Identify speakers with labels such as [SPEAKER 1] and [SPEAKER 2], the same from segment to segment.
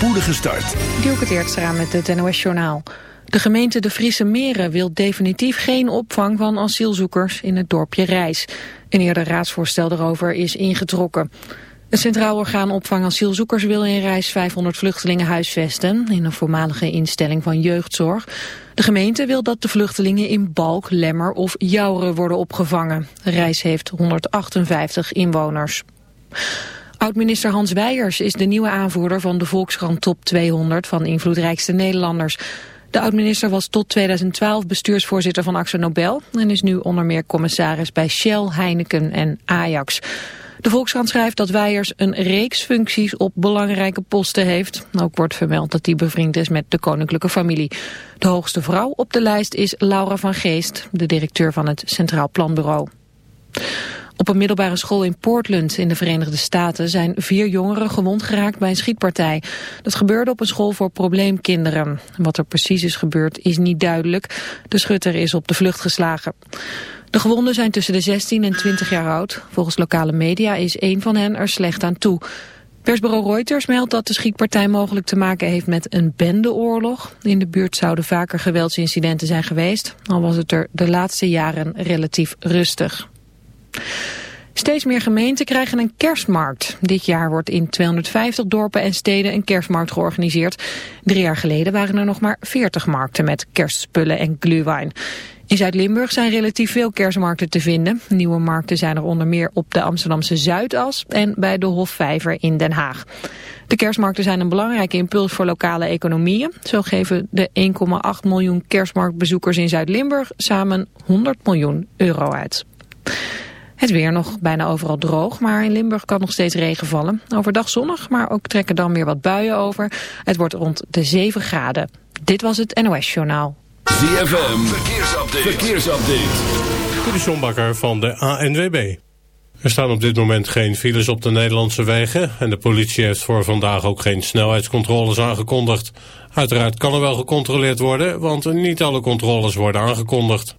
[SPEAKER 1] spoedige start.
[SPEAKER 2] Dielke Teertstra met het NOS Journaal. De gemeente De Friese Meren wil definitief geen opvang van asielzoekers in het dorpje Rijs. Een eerder raadsvoorstel daarover is ingetrokken. Het Centraal Orgaan Opvang Asielzoekers wil in Rijs 500 vluchtelingen huisvesten in een voormalige instelling van jeugdzorg. De gemeente wil dat de vluchtelingen in Balk, Lemmer of Jouren worden opgevangen. Rijs heeft 158 inwoners. Oud-minister Hans Weijers is de nieuwe aanvoerder van de Volkskrant Top 200 van invloedrijkste Nederlanders. De oud-minister was tot 2012 bestuursvoorzitter van Axo Nobel en is nu onder meer commissaris bij Shell, Heineken en Ajax. De Volkskrant schrijft dat Weijers een reeks functies op belangrijke posten heeft. Ook wordt vermeld dat hij bevriend is met de koninklijke familie. De hoogste vrouw op de lijst is Laura van Geest, de directeur van het Centraal Planbureau. Op een middelbare school in Portland in de Verenigde Staten zijn vier jongeren gewond geraakt bij een schietpartij. Dat gebeurde op een school voor probleemkinderen. Wat er precies is gebeurd is niet duidelijk. De schutter is op de vlucht geslagen. De gewonden zijn tussen de 16 en 20 jaar oud. Volgens lokale media is één van hen er slecht aan toe. Persbureau Reuters meldt dat de schietpartij mogelijk te maken heeft met een bendeoorlog. In de buurt zouden vaker geweldsincidenten zijn geweest, al was het er de laatste jaren relatief rustig. Steeds meer gemeenten krijgen een kerstmarkt. Dit jaar wordt in 250 dorpen en steden een kerstmarkt georganiseerd. Drie jaar geleden waren er nog maar 40 markten met kerstspullen en glühwein. In Zuid-Limburg zijn relatief veel kerstmarkten te vinden. Nieuwe markten zijn er onder meer op de Amsterdamse Zuidas en bij de Hofvijver in Den Haag. De kerstmarkten zijn een belangrijke impuls voor lokale economieën. Zo geven de 1,8 miljoen kerstmarktbezoekers in Zuid-Limburg samen 100 miljoen euro uit. Het weer nog bijna overal droog, maar in Limburg kan nog steeds regen vallen. Overdag zonnig, maar ook trekken dan weer wat buien over. Het wordt rond de 7 graden. Dit was het NOS Journaal.
[SPEAKER 1] ZFM, verkeersupdate. verkeersupdate.
[SPEAKER 3] De van de ANWB. Er staan op dit moment geen files op de Nederlandse wegen... en de politie heeft voor vandaag ook geen snelheidscontroles aangekondigd. Uiteraard kan er wel gecontroleerd worden, want niet alle controles worden aangekondigd.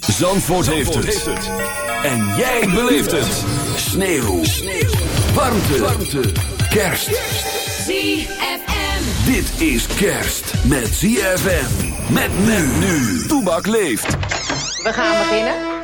[SPEAKER 1] Zandvoort, heeft, het. En jij beleeft het. Sneeuw. Sneeuw. Warmte. Warmte. Kerst.
[SPEAKER 4] ZFM.
[SPEAKER 1] Dit is kerst met ZFM. Met men nu. Toebak leeft.
[SPEAKER 5] We gaan beginnen.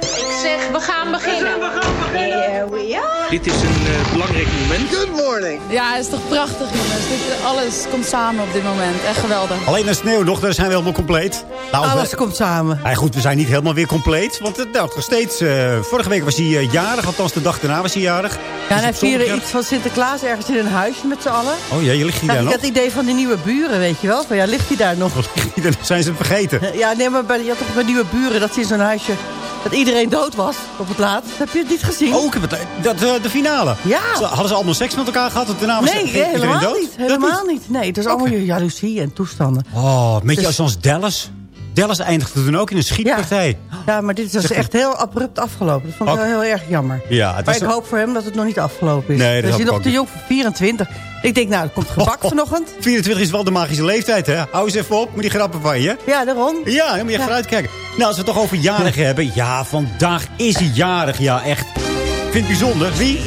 [SPEAKER 5] Zeg, we gaan beginnen. We gaan beginnen. Here we are.
[SPEAKER 6] Dit is een uh, belangrijk moment.
[SPEAKER 7] Good morning.
[SPEAKER 8] Ja, het is toch prachtig, jongens. Dit, alles komt samen op dit moment. Echt geweldig.
[SPEAKER 9] Alleen de sneeuw nog, daar zijn we helemaal compleet.
[SPEAKER 10] Nou, alles we, komt samen.
[SPEAKER 9] Ja, goed, we zijn niet helemaal weer compleet. Want het nou, nog steeds... Uh, vorige week was hij uh, jarig, althans de dag daarna was hij jarig.
[SPEAKER 10] Ja, en hij vierde iets van Sinterklaas ergens in een huisje met z'n allen.
[SPEAKER 9] Oh ja, je ligt daar nog?
[SPEAKER 10] Ik had het idee van die nieuwe buren, weet je wel. Van, ja, ligt hij daar nog?
[SPEAKER 9] Dan zijn ze vergeten.
[SPEAKER 10] Ja, nee, maar bij, je had toch bij nieuwe buren dat ze in zo'n huisje Dat iedereen dood was op het laatst. Heb je het niet gezien?
[SPEAKER 9] Oh, ik heb het, dat, eh, de finale.
[SPEAKER 10] Ja.
[SPEAKER 9] Hadden ze allemaal seks met elkaar gehad? en Daarna was
[SPEAKER 10] nee,
[SPEAKER 9] iedereen
[SPEAKER 10] helemaal
[SPEAKER 9] dood?
[SPEAKER 10] niet. Helemaal niet. Nee, het is allemaal jaloezie en toestanden.
[SPEAKER 9] Oh, met je
[SPEAKER 10] Dus-
[SPEAKER 9] zoals Dallas. Dallas eindigde toen ook in een schietpartij.
[SPEAKER 10] Ja, maar dit is dus echt heel abrupt afgelopen. Dat vond ik wel heel erg jammer.
[SPEAKER 9] Ja,
[SPEAKER 10] maar ik
[SPEAKER 9] een-
[SPEAKER 10] hoop voor hem dat het nog niet afgelopen is.
[SPEAKER 9] Nee, dat
[SPEAKER 10] Hij is
[SPEAKER 9] ik
[SPEAKER 10] nog te jong voor 24. Ik denk, nou, er komt gebak vanochtend.
[SPEAKER 9] 24 is wel de magische leeftijd, hè? Hou eens even op met die grappen van je.
[SPEAKER 10] Ja, daarom.
[SPEAKER 9] Ja, dan moet je echt vooruit kijken. Nou, als we het toch over jarigen hebben. Ja, vandaag is hij jarig. Ja, echt. Ik vind het bijzonder. Wie?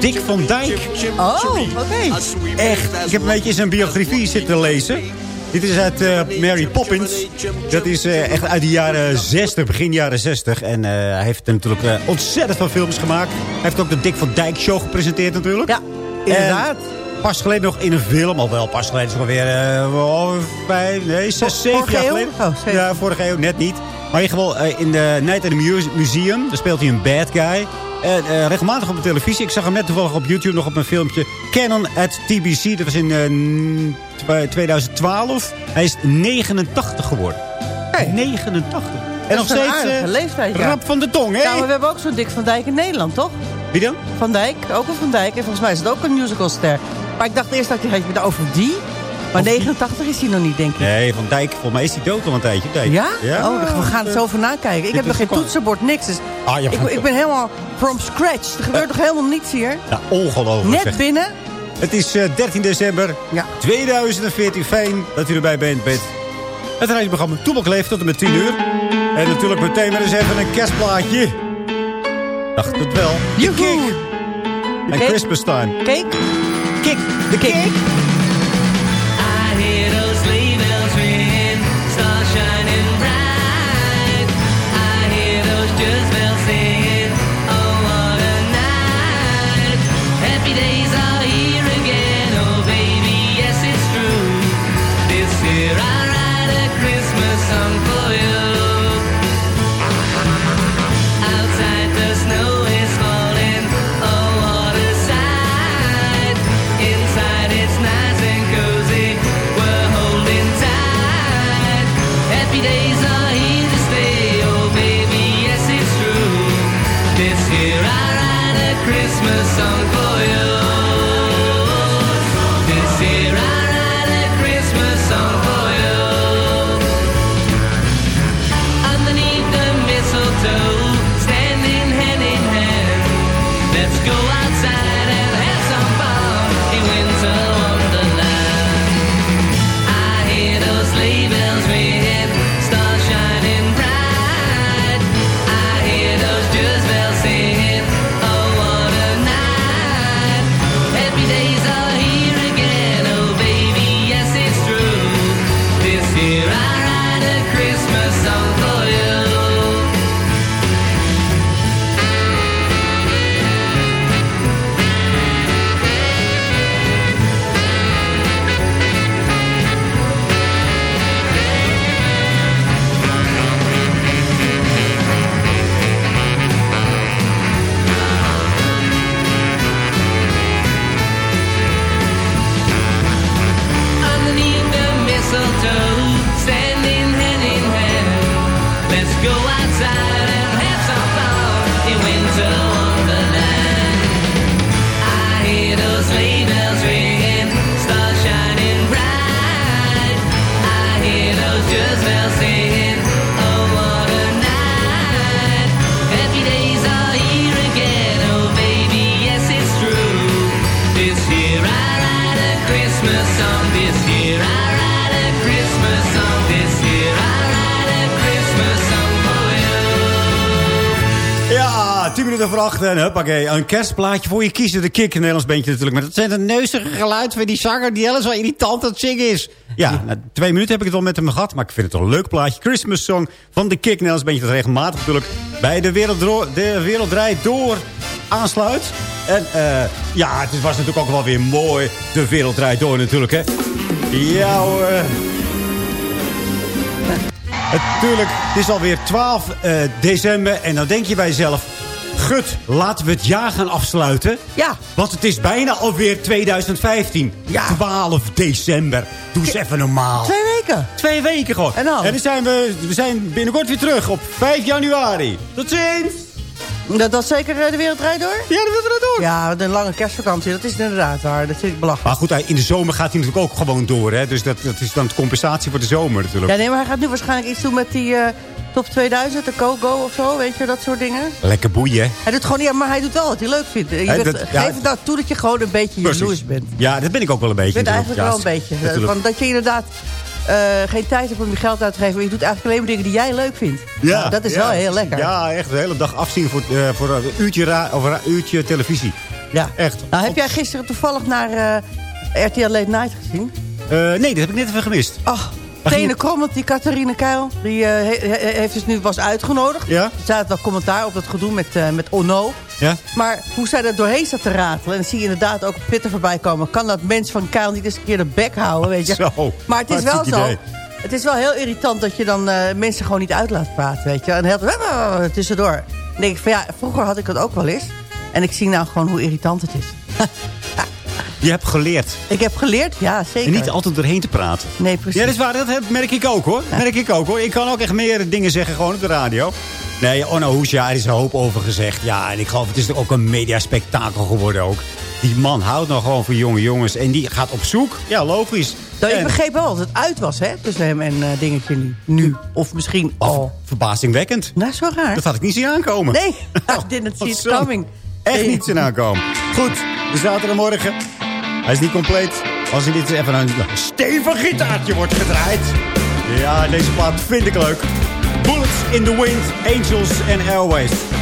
[SPEAKER 9] Dick van Dijk.
[SPEAKER 10] Oh, oké.
[SPEAKER 9] Echt. Ik heb een beetje zijn biografie zitten lezen. Dit is uit eh, Mary Poppins. Dat is eh, echt uit de jaren 60, begin jaren 60. En eh, hij heeft natuurlijk ontzettend veel films gemaakt. Hij heeft ook de Dick van Dijk Show gepresenteerd natuurlijk.
[SPEAKER 10] Ja, inderdaad.
[SPEAKER 9] En pas geleden nog in een film. Al wel pas geleden is het alweer eh, oh, vijf, nee, zes, zeven jaar geleden.
[SPEAKER 10] Oh,
[SPEAKER 9] ja, vorige eeuw, net niet. Maar in ieder geval eh, in de Night at the Muse- Museum. Daar speelt hij een bad guy. En eh, regelmatig op de televisie. Ik zag hem net toevallig op YouTube nog op een filmpje. Canon at TBC. Dat was in eh, tw- 2012. Hij is 89 geworden. 89. En nog steeds
[SPEAKER 10] leeftijd, ja.
[SPEAKER 9] rap van de tong, hè?
[SPEAKER 10] Ja, maar we hebben ook zo'n Dick van Dijk in Nederland, toch?
[SPEAKER 9] Wie dan?
[SPEAKER 10] Van Dijk, ook een Van Dijk. En volgens mij is het ook een musicalster. Maar ik dacht eerst dat je het over die. Maar 89 is hij nog niet, denk ik.
[SPEAKER 9] Nee, Van Dijk. Volgens mij is hij dood al een tijdje. Dijk.
[SPEAKER 10] Ja? Oh, we gaan het zo over nakijken. Ik heb nog geen toetsenbord, niks. Dus
[SPEAKER 9] Ah,
[SPEAKER 10] ik, ik ben helemaal from scratch. Er gebeurt nog helemaal niets hier.
[SPEAKER 9] Ja, ongelooflijk.
[SPEAKER 10] Net
[SPEAKER 9] zeg.
[SPEAKER 10] binnen.
[SPEAKER 9] Het is eh, 13 december
[SPEAKER 10] Ja.
[SPEAKER 9] 2014. Fijn dat u erbij bent met het reisprogramma Toebak leeft tot en met 10 uur. En natuurlijk meteen maar eens even een kerstplaatje. Dacht het wel.
[SPEAKER 10] Joehoe.
[SPEAKER 9] En. Christmas time.
[SPEAKER 10] Cake.
[SPEAKER 9] Kick. De kick.
[SPEAKER 4] I write a Christmas song for you.
[SPEAKER 9] Ja, 10 minuten voor 8 en huppakee. Een kerstplaatje voor je kiezen. De kick, een Nederlands bandje natuurlijk. Maar dat neuzige geluid van die zanger die alles wel irritant aan het zingen is. Ja, na twee minuten heb ik het wel met hem gehad. Maar ik vind het toch een leuk plaatje. Christmas song van de kick, Nederlands bandje. Dat regelmatig natuurlijk bij de wereld, de wereld draait door aansluit. En eh, ja, het was natuurlijk ook wel weer mooi. De wereld draait door natuurlijk, hè. Ja hoor. Natuurlijk, het is alweer 12 eh, december. En dan denk je bij jezelf... Gut, laten we het jaar gaan afsluiten.
[SPEAKER 10] Ja.
[SPEAKER 9] Want het is bijna alweer 2015.
[SPEAKER 10] Ja.
[SPEAKER 9] 12 december. Doe eens even normaal.
[SPEAKER 10] Twee weken.
[SPEAKER 9] Twee weken gewoon.
[SPEAKER 10] En dan?
[SPEAKER 9] dan zijn we, we zijn binnenkort weer terug op 5 januari. Tot ziens!
[SPEAKER 10] Dat, dat is zeker eh, de wereld draait door?
[SPEAKER 9] Ja, de wereld draait door.
[SPEAKER 10] Ja, een lange kerstvakantie, dat is inderdaad waar. Dat vind ik belachelijk.
[SPEAKER 9] Maar goed, in de zomer gaat hij natuurlijk ook gewoon door. Hè? Dus dat, dat is dan de compensatie voor de zomer natuurlijk.
[SPEAKER 10] Ja, nee, maar hij gaat nu waarschijnlijk iets doen met die eh, top 2000, de Go-Go of zo, weet je, dat soort dingen.
[SPEAKER 9] Lekker boeien.
[SPEAKER 10] Hij doet gewoon, ja, maar hij doet wel wat hij leuk vindt. Je bent,
[SPEAKER 9] dat-
[SPEAKER 10] geef
[SPEAKER 9] ja,
[SPEAKER 10] het nou toe dat je gewoon een beetje
[SPEAKER 9] Precies.
[SPEAKER 10] jaloers bent.
[SPEAKER 9] Ja, dat ben ik ook wel een beetje.
[SPEAKER 10] Ik vind eigenlijk wel een beetje.
[SPEAKER 9] Ja, natuurlijk.
[SPEAKER 10] Want dat je inderdaad eh, geen tijd hebt om je geld uit te geven. Maar je doet eigenlijk alleen maar dingen die jij leuk vindt. Nou, dat is
[SPEAKER 9] ja,
[SPEAKER 10] wel heel lekker.
[SPEAKER 9] Ja, echt de hele dag afzien voor, eh, voor een uurtje, of een uurtje televisie.
[SPEAKER 10] Ja.
[SPEAKER 9] Echt.
[SPEAKER 10] Nou, heb jij gisteren toevallig naar eh, RTL Late Night gezien?
[SPEAKER 9] Eh, nee, dat heb ik net even gemist.
[SPEAKER 10] Ach,
[SPEAKER 9] ging
[SPEAKER 10] Tene Krommert, die Catharine Keil, die he- he- heeft dus nu was uitgenodigd.
[SPEAKER 9] Ja?
[SPEAKER 10] Er staat wel commentaar op dat gedoe met, eh, met Ono.
[SPEAKER 9] Ja?
[SPEAKER 10] Maar hoe zij er doorheen staat te ratelen... en zie je inderdaad ook op Twitter voorbij komen... kan dat mens van Keil niet eens een keer de bek houden, weet je.
[SPEAKER 9] Zo,
[SPEAKER 10] maar het is wel zo...
[SPEAKER 9] idee.
[SPEAKER 10] Het is wel heel irritant dat je dan eh, mensen gewoon niet uit laat praten, weet je. En heel tussendoor. Dan denk ik van ja, vroeger had ik dat ook wel eens. En ik zie nou gewoon hoe irritant het is.
[SPEAKER 9] Je hebt geleerd.
[SPEAKER 10] Ik heb geleerd, ja, zeker.
[SPEAKER 9] En niet altijd erheen te praten.
[SPEAKER 10] Nee, precies.
[SPEAKER 9] Ja, dat is waar. Dat merk ik ook, hoor. Merk ik ook, hoor. Ik kan ook echt meer dingen zeggen gewoon op de radio. Nee, Onno Hoesja, er is een hoop over gezegd. Ja, en ik geloof, het is ook een mediaspectakel geworden ook. Die man houdt nog gewoon van jonge jongens. En die gaat op zoek. Ja, logisch.
[SPEAKER 10] Nou, ik begreep wel dat het uit was, hè, tussen hem en eh, dingetje nu. Nu. Of misschien al.
[SPEAKER 9] Verbazingwekkend.
[SPEAKER 10] Nou, wel raar.
[SPEAKER 9] Dat had ik niet zien aankomen.
[SPEAKER 10] Nee, I didn't see it
[SPEAKER 9] zo.
[SPEAKER 10] coming.
[SPEAKER 9] Echt niet zien aankomen. Goed, de zaterdagmorgen. Hij is niet compleet. Als er niet even een stevig gitaartje wordt gedraaid. Ja, deze plaat vind ik leuk. Bullets in the Wind, Angels and Airways.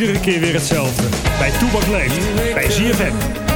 [SPEAKER 7] Iedere keer weer hetzelfde. Bij Toebak Leeft, bij ZFM.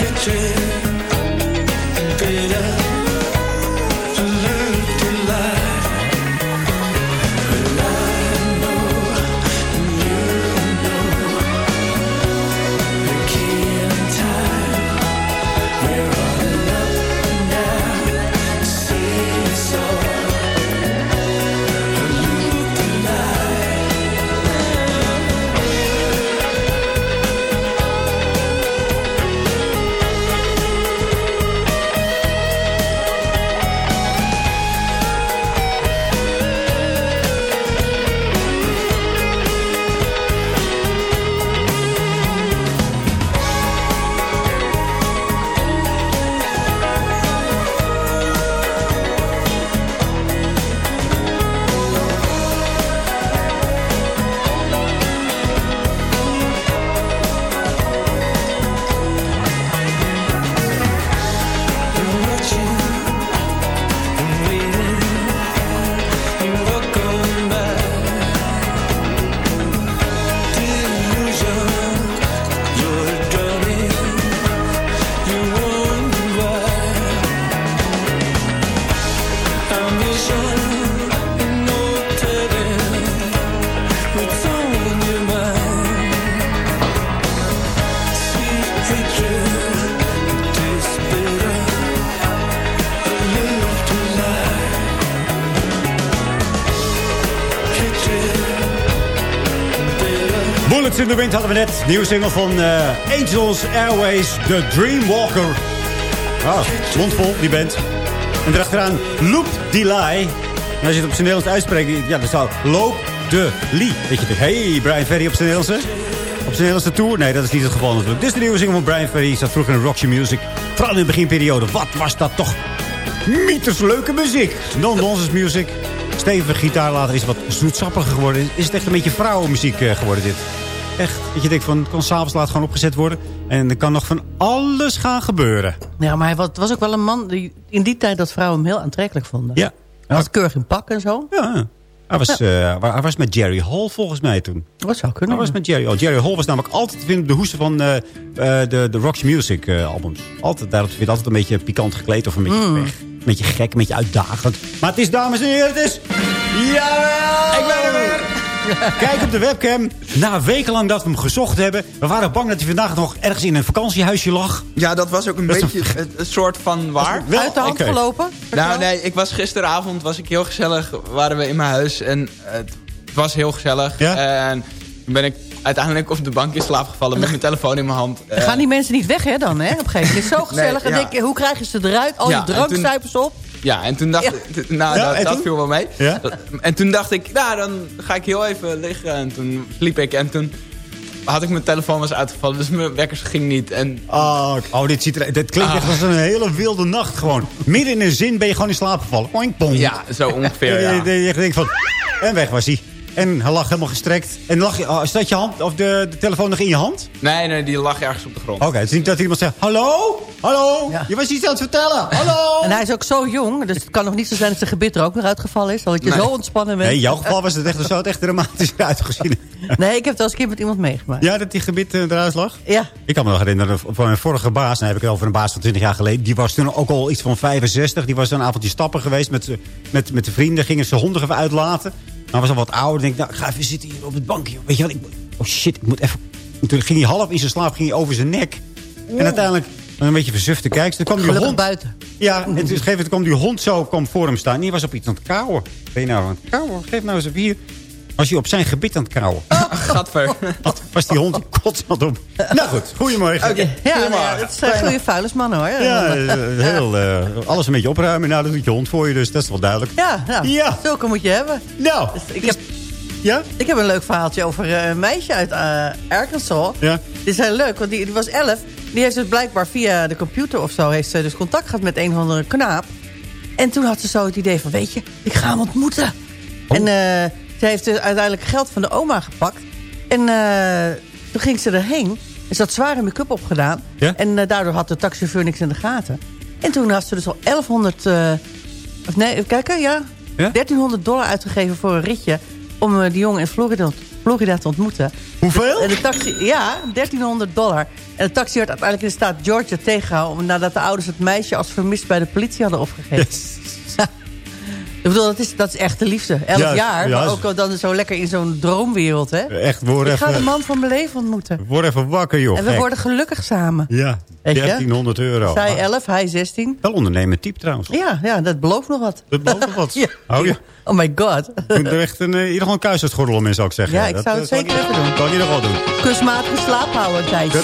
[SPEAKER 9] kitchen Wind hadden we net. Nieuwe single van eh, Angels Airways, The Dreamwalker. Ah, mondvol, die band. En erachteraan Loop die Lie. En als je het op zijn Nederlands uitspreekt, ja, dan zou Loop de Lie. Weet je, hey, Brian Ferry op zijn Nederlandse. Op zijn Nederlandse tour? Nee, dat is niet het geval natuurlijk. Dit is de nieuwe single van Brian Ferry. Zat vroeger in Roxy Music. Vooral in de beginperiode. Wat was dat toch mythes leuke muziek. Non-nonsense music. Stevige gitaar later is wat zoetsappiger geworden. Is het echt een beetje vrouwenmuziek eh, geworden dit. Echt, dat je denkt van, het kan s'avonds laat gewoon opgezet worden. En er kan nog van alles gaan gebeuren.
[SPEAKER 10] Ja, maar hij was, was ook wel een man die in die tijd dat vrouwen hem heel aantrekkelijk vonden.
[SPEAKER 9] Ja.
[SPEAKER 10] Hij had keurig in pak en zo.
[SPEAKER 9] Ja. Hij was, eh, hij was met Jerry Hall volgens mij toen.
[SPEAKER 10] Dat zou kunnen.
[SPEAKER 9] Hij was met Jerry Hall. Jerry Hall was namelijk altijd te vinden op de hoesten van eh, eh, de, de Roxy Music albums. Altijd daar te vinden. Altijd een beetje pikant gekleed of een beetje
[SPEAKER 10] Mm.
[SPEAKER 9] weg. Een beetje gek, een beetje uitdagend. Maar het is, dames en heren, het is... Jawel! Ik ben er weer! Kijk op de webcam. Na wekenlang dat we hem gezocht hebben. We waren bang dat hij vandaag nog ergens in een vakantiehuisje lag.
[SPEAKER 11] Ja, dat was ook een
[SPEAKER 9] Dat
[SPEAKER 11] beetje een, een soort van waar.
[SPEAKER 9] Wel- Uit de hand gelopen?
[SPEAKER 11] Nou, nee, ik was gisteravond was ik heel gezellig. Waren we in mijn huis en het was heel gezellig. En toen ben ik uiteindelijk op de bank in slaap gevallen met mijn telefoon in mijn hand.
[SPEAKER 10] Dan
[SPEAKER 11] Eh,
[SPEAKER 10] gaan die mensen niet weg, hè, dan, hè? Op een gegeven moment. Het is zo gezellig.
[SPEAKER 11] Nee,
[SPEAKER 10] en
[SPEAKER 11] ja.
[SPEAKER 10] denk hoe krijg je ze eruit? Al
[SPEAKER 11] Ja,
[SPEAKER 10] die drankcijfers op.
[SPEAKER 11] Ja, en toen dacht ik... Nou,
[SPEAKER 10] Ja,
[SPEAKER 11] dat, viel wel mee.
[SPEAKER 9] Ja?
[SPEAKER 11] En toen dacht ik, nou, dan ga ik heel even liggen. En toen sliep ik en toen had ik mijn telefoon was uitgevallen. Dus mijn wekkers ging niet. En
[SPEAKER 9] Oh, oh dit, ziet er, dit klinkt echt als een hele wilde nacht gewoon. Midden in een zin ben je gewoon in slaap gevallen.
[SPEAKER 11] Ja, zo ongeveer, ja.
[SPEAKER 9] Je, je, je denkt van... En weg was hij. En hij lag helemaal gestrekt. En lag, je- oh, staat je hand, of de, de telefoon nog in je hand?
[SPEAKER 11] Nee, nee, die lag ergens op de grond.
[SPEAKER 9] Oké, het is niet dat iemand zegt... Hallo? Hallo? Je was iets aan het vertellen. Hallo?
[SPEAKER 10] En hij is ook zo jong, dus het kan nog niet zo zijn dat zijn gebit er ook nog uitgevallen is. Dat je
[SPEAKER 9] Nee.
[SPEAKER 10] zo ontspannen bent.
[SPEAKER 9] Nee, in jouw geval was het echt, zo het echt dramatisch uitgezien.
[SPEAKER 10] Nee, ik heb het al eens een keer met iemand meegemaakt.
[SPEAKER 9] Ja, dat die gebit eh, eruit lag?
[SPEAKER 10] Ja.
[SPEAKER 9] Ik kan me nog herinneren van mijn vorige baas. Dan heb ik het over een baas van 20 jaar geleden. Die was toen ook al iets van 65. Die was een avondje stappen geweest met, met, met de vrienden. Gingen ze honden even uitlaten. Maar was al wat ouder. Denk ik, nou, ga even zitten hier op het bankje. Weet je wat? Ik, oh shit, ik moet even... En toen ging hij half in zijn slaap ging hij over zijn nek. En uiteindelijk een beetje versuft te kijken. Toen kwam die
[SPEAKER 10] Gelukkig
[SPEAKER 9] hond
[SPEAKER 10] buiten.
[SPEAKER 9] Ja, en toen kwam die hond zo kwam voor hem staan. En die was op iets aan het kauwen. Ben je nou aan het kauwen? Geef nou eens even hier. Was hij op zijn gebit aan het kauwen.
[SPEAKER 11] Gadver.
[SPEAKER 9] Wat was die hond constant op. Nou goed, goedemorgen.
[SPEAKER 10] Ja, nou ja, het zijn goede vuilnismannen hoor.
[SPEAKER 9] Ja, eh, heel, eh, alles een beetje opruimen. Nou, dat doet je hond voor je, dus dat is wel duidelijk.
[SPEAKER 10] Ja, nou,
[SPEAKER 9] Ja.
[SPEAKER 10] zulke moet je hebben.
[SPEAKER 9] Nou,
[SPEAKER 10] Dus ik, heb,
[SPEAKER 9] ja?
[SPEAKER 10] ik heb een leuk verhaaltje over eh, een meisje uit eh, Arkansas.
[SPEAKER 9] Ja.
[SPEAKER 10] Die is heel leuk, want die, die was 11. Die heeft dus blijkbaar via de computer of zo... heeft ze dus contact gehad met een of andere knaap. En toen had ze zo het idee van... weet je, ik ga hem ontmoeten.
[SPEAKER 9] Oh.
[SPEAKER 10] En eh, ze heeft dus uiteindelijk geld van de oma gepakt. En eh, toen ging ze erheen. En ze had zware make-up opgedaan.
[SPEAKER 9] Ja?
[SPEAKER 10] En eh, daardoor had de taxichauffeur niks in de gaten. En toen had ze dus al 1100... eh, of nee, even kijken, ja. 1300 dollar uitgegeven voor een ritje... om die jongen in Florida, Florida te ontmoeten.
[SPEAKER 9] Hoeveel?
[SPEAKER 10] En de taxi, ja, 1300 dollar. En de taxi werd uiteindelijk in de staat Georgia tegengehouden... nadat de ouders het meisje als vermist bij de politie hadden opgegeven. Ik bedoel, dat is, dat is echte liefde. Elf
[SPEAKER 9] Ja,
[SPEAKER 10] jaar, maar ook al dan zo lekker in zo'n droomwereld, hè?
[SPEAKER 9] Echt, word
[SPEAKER 10] Ik ga de man van mijn leven ontmoeten.
[SPEAKER 9] word even wakker, joh.
[SPEAKER 10] en we worden gelukkig samen.
[SPEAKER 9] Ja,
[SPEAKER 10] Weet je?
[SPEAKER 9] 1300 euro.
[SPEAKER 10] Zij 11, hij 16.
[SPEAKER 9] Wel ondernemen type trouwens.
[SPEAKER 10] Ja, ja, dat belooft nog wat.
[SPEAKER 9] Dat belooft nog wat.
[SPEAKER 10] Ja.
[SPEAKER 9] Oh ja.
[SPEAKER 10] Oh my god.
[SPEAKER 9] Moet er echt een, eh, in ieder geval een om in, zou ik zeggen.
[SPEAKER 10] Ja, ik zou het
[SPEAKER 9] eh,
[SPEAKER 10] zeker
[SPEAKER 9] ik-
[SPEAKER 10] even doen.
[SPEAKER 9] Kan je nog wel doen.
[SPEAKER 10] Kunstmatige slaap houden een tijdje.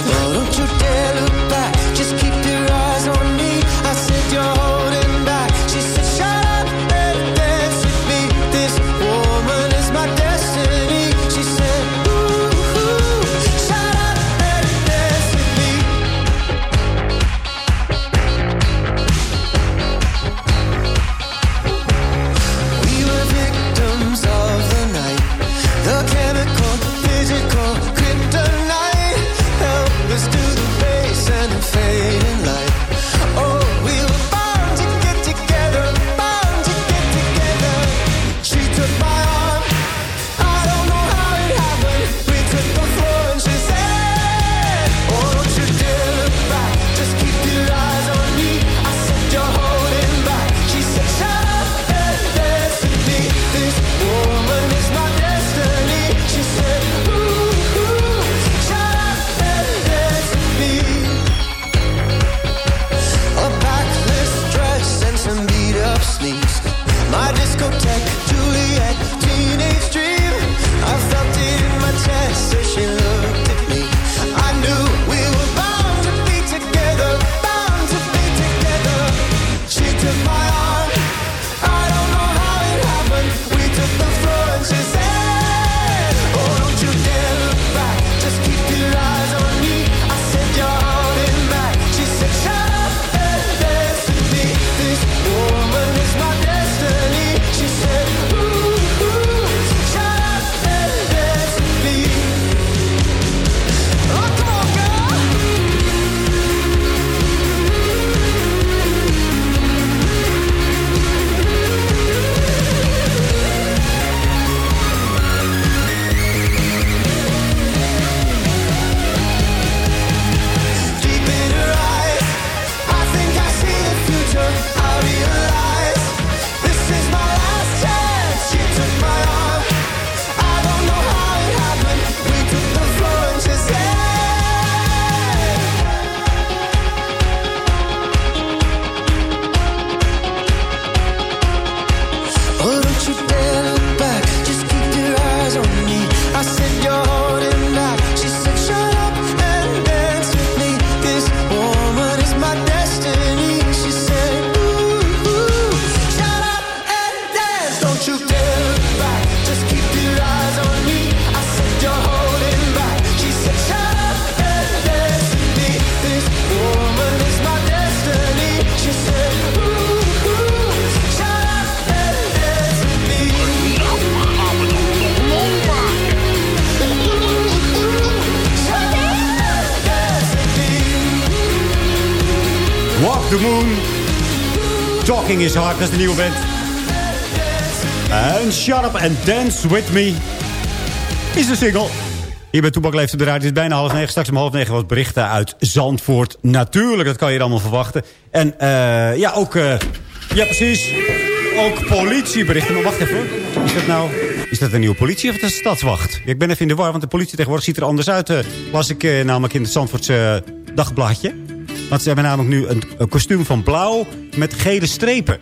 [SPEAKER 9] Dat is de nieuwe band. En Shut Up and Dance With Me is de single. Hier bij Toebak leeft op de. Het is bijna half negen. Straks om half negen wat berichten uit Zandvoort. Natuurlijk, dat kan je allemaal verwachten. En eh, ja, ook... eh, ja, precies. Ook politieberichten. Maar wacht even. Is dat nou... Is dat een nieuwe politie of een stadswacht? Ik ben even in de war, want de politie tegenwoordig ziet er anders uit. eh, las ik namelijk in het Zandvoortse dagbladje. Want ze hebben namelijk nu een kostuum van blauw met gele strepen.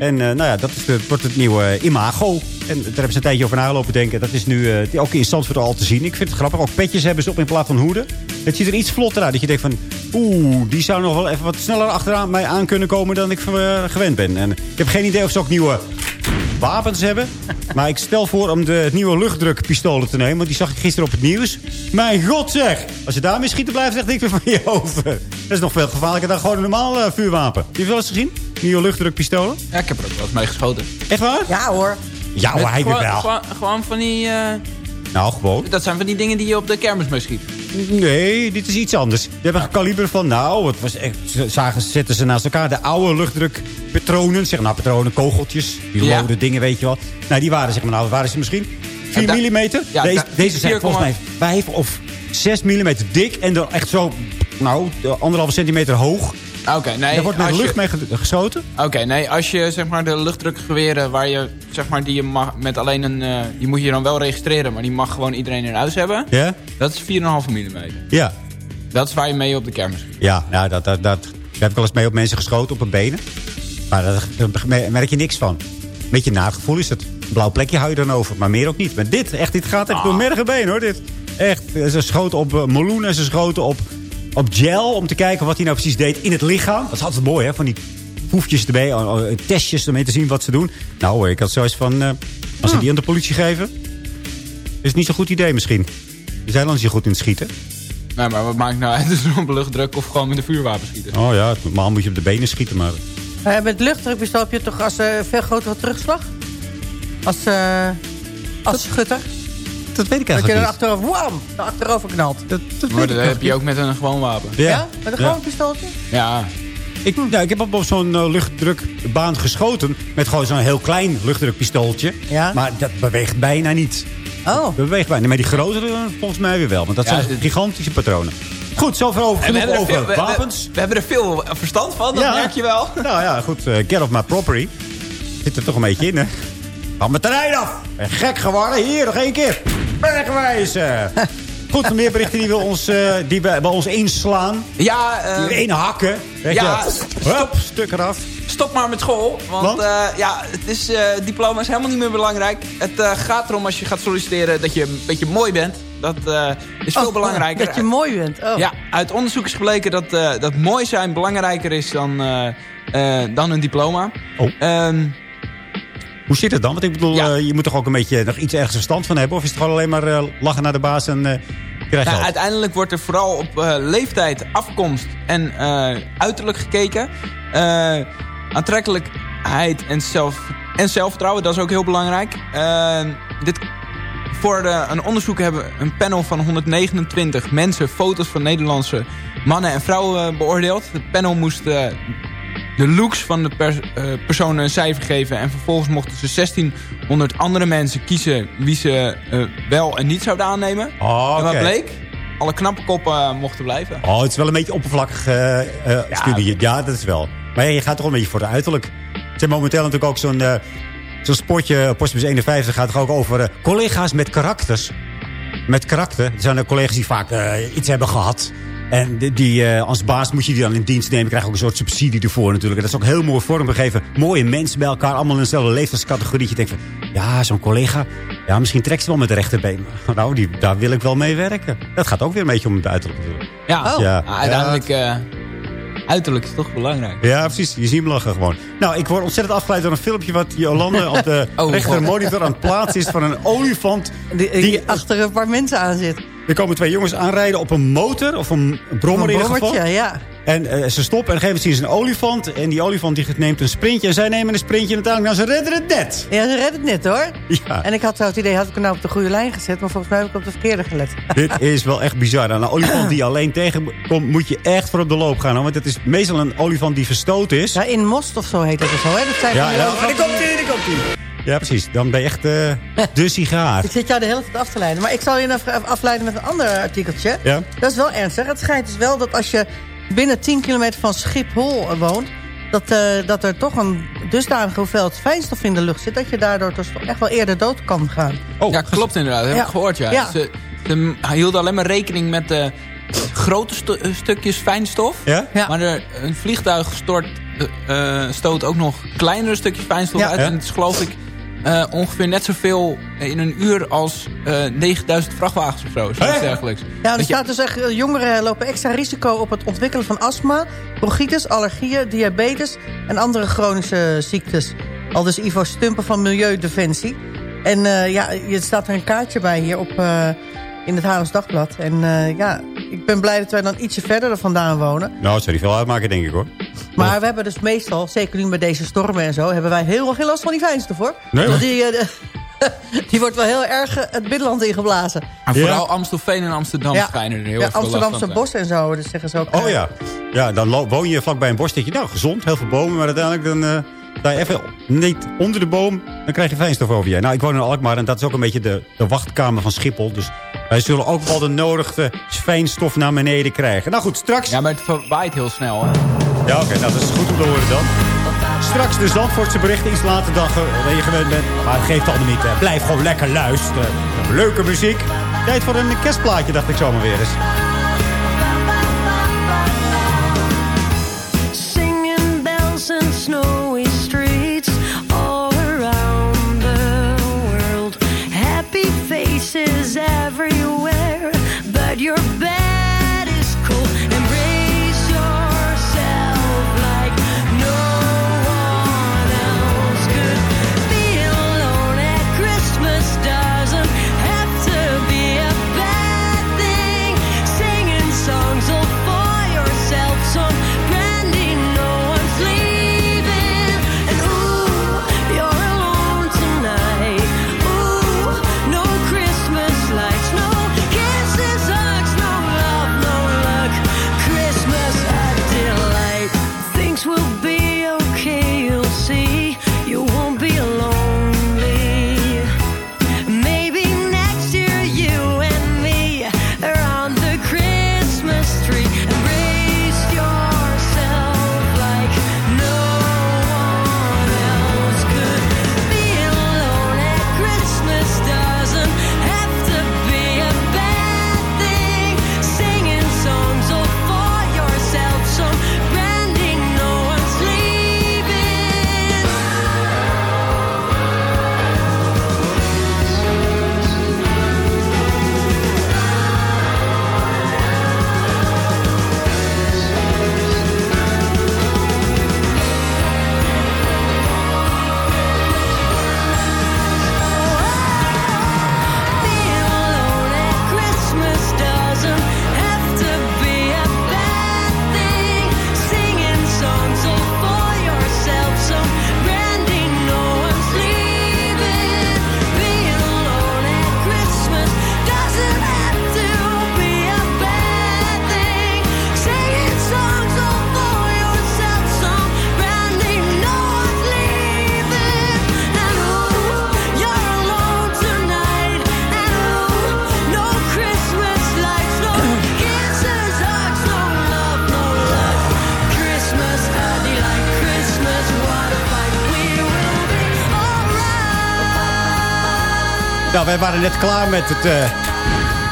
[SPEAKER 9] En eh, nou ja, dat is de, wordt het nieuwe eh, imago. En daar hebben ze een tijdje over nagelopen denken. Dat is nu eh, ook in Zandvoort al te zien. Ik vind het grappig. Ook petjes hebben ze op in plaats van hoeden. Het ziet er iets vlotter uit. Dat je denkt van... Oeh, die zou nog wel even wat sneller achteraan mij aan kunnen komen... dan ik gewend ben. En ik heb geen idee of ze ook nieuwe wapens hebben. Maar ik stel voor om de nieuwe luchtdrukpistolen te nemen. Want die zag ik gisteren op het nieuws. Mijn god zeg! Als je daarmee schieten blijft, zegt ik weer van je over. Dat is nog veel gevaarlijker dan gewoon een normaal vuurwapen. Heb je wel eens gezien? Nieuwe luchtdrukpistolen?
[SPEAKER 11] Ja, ik heb er ook wel eens mee geschoten.
[SPEAKER 9] Echt waar?
[SPEAKER 10] Ja hoor.
[SPEAKER 9] Ja, hoor, hij wel.
[SPEAKER 11] Gewoon, gewoon van die... eh,
[SPEAKER 9] Nou, gewoon.
[SPEAKER 11] dat zijn van die dingen die je op de kermis mee schiet.
[SPEAKER 9] Nee, dit is iets anders. Die hebben een kaliber van, nou, het was echt, ze zagen, zetten ze naast elkaar. De oude luchtdrukpatronen, zeg nou patronen, kogeltjes. Die
[SPEAKER 11] Ja.
[SPEAKER 9] rode dingen, weet je wel. Nou, die waren, zeg maar, nou, waren ze misschien 4
[SPEAKER 11] Ja, da-
[SPEAKER 9] millimeter.
[SPEAKER 11] ja,
[SPEAKER 9] deze, deze zijn
[SPEAKER 11] 4,8
[SPEAKER 9] volgens mij 5 of 6 millimeter dik. En dan echt zo, nou, anderhalve centimeter hoog.
[SPEAKER 11] Oké, nee.
[SPEAKER 9] Daar wordt met lucht
[SPEAKER 11] je-
[SPEAKER 9] mee ge- geschoten.
[SPEAKER 11] Oké, nee, als je zeg maar de luchtdrukgeweren waar je zeg maar die je mag met alleen een eh, die moet je dan wel registreren, maar die mag gewoon iedereen in huis hebben.
[SPEAKER 9] Ja?
[SPEAKER 11] Dat is 4,5 mm.
[SPEAKER 9] Ja.
[SPEAKER 11] Dat is waar je mee op de kermis.
[SPEAKER 9] Ja, nou, dat, dat, dat, daar heb ik wel eens mee op mensen geschoten, op hun benen. Maar daar, daar merk je niks van. Beetje nagevoel is het. Een blauw plekje hou je dan over, maar meer ook niet. Maar dit, echt, dit gaat echt door merg en been, hoor. Dit. Echt, ze schoten op uh, meloen en ze schoten op, op gel... om te kijken wat hij nou precies deed in het lichaam. Dat is altijd mooi, hè, van die poefjes erbij, uh, uh, testjes om mee te zien wat ze doen. Nou, ik had zoiets van, uh, als ze die aan de politie geven... is het niet zo'n goed idee misschien. Die zijn dan niet zo goed in het schieten.
[SPEAKER 11] Nee, maar wat maakt nou uit? Dus op luchtdruk of gewoon met een vuurwapen schieten?
[SPEAKER 9] Oh ja, normaal moet je op de benen schieten, maar...
[SPEAKER 10] Uh, met luchtdrukpistool heb je toch als uh, veel grotere terugslag? Als, uh, als schutter?
[SPEAKER 9] Dat weet ik
[SPEAKER 10] Dat
[SPEAKER 9] eigenlijk
[SPEAKER 10] je dan
[SPEAKER 9] niet.
[SPEAKER 10] achterover, wam, achterover knalt.
[SPEAKER 9] Dat, dat
[SPEAKER 11] Maar dat heb je ook met een gewoon wapen.
[SPEAKER 10] Ja?
[SPEAKER 9] Ja.
[SPEAKER 10] Met een
[SPEAKER 9] Ja.
[SPEAKER 10] gewoon pistooltje?
[SPEAKER 11] Ja.
[SPEAKER 9] Ik, ja, ik heb op, op zo'n uh, luchtdrukbaan geschoten. Met gewoon zo'n heel klein luchtdrukpistooltje.
[SPEAKER 10] Ja.
[SPEAKER 9] Maar dat beweegt bijna niet.
[SPEAKER 10] Oh.
[SPEAKER 9] Dat beweegt bijna. Maar die grotere uh, volgens mij weer wel. Want dat
[SPEAKER 11] Ja,
[SPEAKER 9] zijn
[SPEAKER 11] dit-
[SPEAKER 9] gigantische patronen. Goed, zover over,
[SPEAKER 11] En we
[SPEAKER 9] genoeg
[SPEAKER 11] hebben, er
[SPEAKER 9] over
[SPEAKER 11] veel, we,
[SPEAKER 9] wapens.
[SPEAKER 11] we, we hebben er veel verstand van, dat
[SPEAKER 9] Ja.
[SPEAKER 11] merk je wel.
[SPEAKER 9] Nou ja, goed. eh, get off my property. Zit er toch een beetje in, hè? Van mijn terrein af. Ben gek geworden. Hier, nog één keer. Bergwijze. Goed, meer berichten die, we ons, eh, die bij, bij ons inslaan.
[SPEAKER 11] Ja, eh,
[SPEAKER 9] Die we inhakken. Weet
[SPEAKER 11] ja,
[SPEAKER 9] je? stuk eraf.
[SPEAKER 11] stop maar met school. Want,
[SPEAKER 9] Want?
[SPEAKER 11] eh, ja, het is, eh, diploma is helemaal niet meer belangrijk. Het eh, gaat erom als je gaat solliciteren dat je een beetje mooi bent. Dat eh, is veel
[SPEAKER 10] Oh,
[SPEAKER 11] belangrijker.
[SPEAKER 10] Dat je mooi bent. Oh.
[SPEAKER 11] Ja, uit onderzoek is gebleken dat, eh, dat mooi zijn belangrijker is dan, eh, eh, dan een diploma.
[SPEAKER 9] Oh.
[SPEAKER 11] Ehm,
[SPEAKER 9] Hoe zit het dan? Want ik bedoel,
[SPEAKER 11] Ja.
[SPEAKER 9] eh, je moet toch ook een beetje nog iets ergens verstand van hebben? Of is het gewoon alleen maar eh, lachen naar de baas en eh krijg je
[SPEAKER 11] nou, uiteindelijk wordt er vooral op leeftijd, afkomst en uiterlijk gekeken. Aantrekkelijkheid en, zelf, en zelfvertrouwen, dat is ook heel belangrijk. Dit, voor de, een onderzoek hebben we een panel van 129 mensen foto's van Nederlandse mannen en vrouwen beoordeeld. Het panel moest de looks van de pers, eh, personen een cijfer geven. En vervolgens mochten ze 1600 andere mensen kiezen wie ze eh, wel en niet zouden aannemen.
[SPEAKER 9] Oh,
[SPEAKER 11] En wat bleek? Alle knappe koppen eh, mochten blijven.
[SPEAKER 9] Oh, het is wel een beetje oppervlakkig eh, eh, studie. Ja, dat is wel. Maar ja, je gaat toch een beetje voor de uiterlijk. Er zijn momenteel natuurlijk ook zo'n zo'n sportje, Postbus 51, gaat toch ook over collega's met karakters. Met karakter. Er zijn ook collega's die vaak iets hebben gehad. En die, die, eh, als baas moet je die dan in dienst nemen. Krijg je ook een soort subsidie ervoor natuurlijk. En dat is ook heel mooi vormgegeven. Mooie mensen bij elkaar. Allemaal in dezelfde leeftijdscategorie. Je denkt van, ja, zo'n collega. Ja, misschien trekt ze wel met de rechterbeen. Maar Nou, die, daar wil ik wel mee werken. Dat gaat ook weer een beetje om het uiterlijk natuurlijk.
[SPEAKER 11] Ja,
[SPEAKER 9] Ja.
[SPEAKER 11] maar uiteindelijk... eh, uiterlijk is toch belangrijk.
[SPEAKER 9] Ja, precies. Je ziet hem lachen gewoon. Nou, ik word ontzettend afgeleid door een filmpje... wat Jolande op de
[SPEAKER 11] Oh,
[SPEAKER 9] rechter
[SPEAKER 11] God.
[SPEAKER 9] monitor aan het plaatsen is... van een olifant.
[SPEAKER 10] Die, die achter een paar mensen aan zit.
[SPEAKER 12] Er komen twee jongens aanrijden op een motor of een brommer
[SPEAKER 10] Een
[SPEAKER 12] in ieder geval.
[SPEAKER 10] brommertje, ja.
[SPEAKER 12] En eh, ze stoppen en op een gegeven moment zien ze een olifant. En die olifant die neemt een sprintje. En zij nemen een sprintje en uiteindelijk, nou, ze redden het net.
[SPEAKER 10] Ja, ze redt het net hoor.
[SPEAKER 12] Ja.
[SPEAKER 10] En ik had zo het idee, had ik hem nou op de goede lijn gezet... maar volgens mij heb ik op de verkeerde gelet.
[SPEAKER 12] Dit is wel echt bizar. Nou, een olifant die alleen tegenkomt, moet je echt voor op de loop gaan. hoor. Want het is meestal een olifant die verstoot is.
[SPEAKER 10] Ja, in Most of zo heet dat of zo, hè? Dat zijn
[SPEAKER 12] Ja, ja.
[SPEAKER 10] olifanten
[SPEAKER 12] Oh, daar komt-ie. Ja, precies. Dan ben je echt eh de sigaar.
[SPEAKER 10] Ik zit jou de hele tijd af te leiden. Maar ik zal je even afleiden met een ander artikeltje.
[SPEAKER 12] Ja.
[SPEAKER 10] Dat is wel ernstig. Het schijnt dus wel dat als je binnen 10 kilometer van Schiphol woont... Dat, eh, dat er toch een dusdanige hoeveelheid fijnstof in de lucht zit... dat je daardoor dus toch echt wel eerder dood kan gaan.
[SPEAKER 11] ja, klopt inderdaad. Dat heb
[SPEAKER 10] Ja.
[SPEAKER 11] ik gehoord, ja.
[SPEAKER 10] Ja.
[SPEAKER 11] Ze, ze hielden alleen maar rekening met de grote stu- eh, stukjes fijnstof.
[SPEAKER 12] Ja?
[SPEAKER 11] Maar er, een vliegtuig stort, eh, eh, stoot ook nog kleinere stukjes fijnstof
[SPEAKER 10] Ja.
[SPEAKER 11] uit.
[SPEAKER 12] Ja.
[SPEAKER 11] En het is geloof ik eh, ongeveer net zoveel in een uur als eh 9000 vrachtwagens of zo. Zoiets dergelijks.
[SPEAKER 10] Ja, er
[SPEAKER 11] Dat je-
[SPEAKER 10] staat dus echt... eh, jongeren lopen extra risico op het ontwikkelen van astma... bronchitis, allergieën, diabetes en andere chronische ziektes. Al dus Ivo Stumpen van Milieudefensie. En eh, ja, je staat er een kaartje bij hier op, eh, in het Haarlems Dagblad. En eh, ja, ik ben blij dat wij dan ietsje verder vandaan wonen.
[SPEAKER 12] Nou, het zou niet veel uitmaken, denk ik hoor.
[SPEAKER 10] Maar we hebben dus meestal, zeker nu met deze stormen en zo... hebben wij heel veel last van die fijnstof, hoor.
[SPEAKER 12] Nee,
[SPEAKER 10] Want
[SPEAKER 12] hoor.
[SPEAKER 10] die, eh, die wordt wel heel erg eh, het binnenland ingeblazen.
[SPEAKER 11] En vooral Amstelveen en Amsterdam
[SPEAKER 10] Ja.
[SPEAKER 11] schijnen er heel
[SPEAKER 10] Ja,
[SPEAKER 11] veel last
[SPEAKER 10] Amsterdamse bos en zo, dat zeggen ze ook.
[SPEAKER 12] Oh ja. Ja, dan woon je vlakbij een bos. denk je, nou, gezond, heel veel bomen. Maar uiteindelijk dan, eh, sta je even niet onder de boom. Dan krijg je fijnstof over je. Nou, ik woon in Alkmaar en dat is ook een beetje de, de wachtkamer van Schiphol. Dus wij zullen ook wel de nodige fijnstof naar beneden krijgen. Nou goed, straks...
[SPEAKER 11] Ja, maar het verwaait heel snel, hè.
[SPEAKER 12] Ja, oké, nou, dat is goed om te horen dan. Straks de Zandvoortse berichten, iets later dan je gewend bent. Maar het geeft allemaal niet. hè. Blijf gewoon lekker luisteren. Leuke muziek. Tijd voor een kerstplaatje, dacht ik zomaar weer eens. Waren net klaar met het, eh,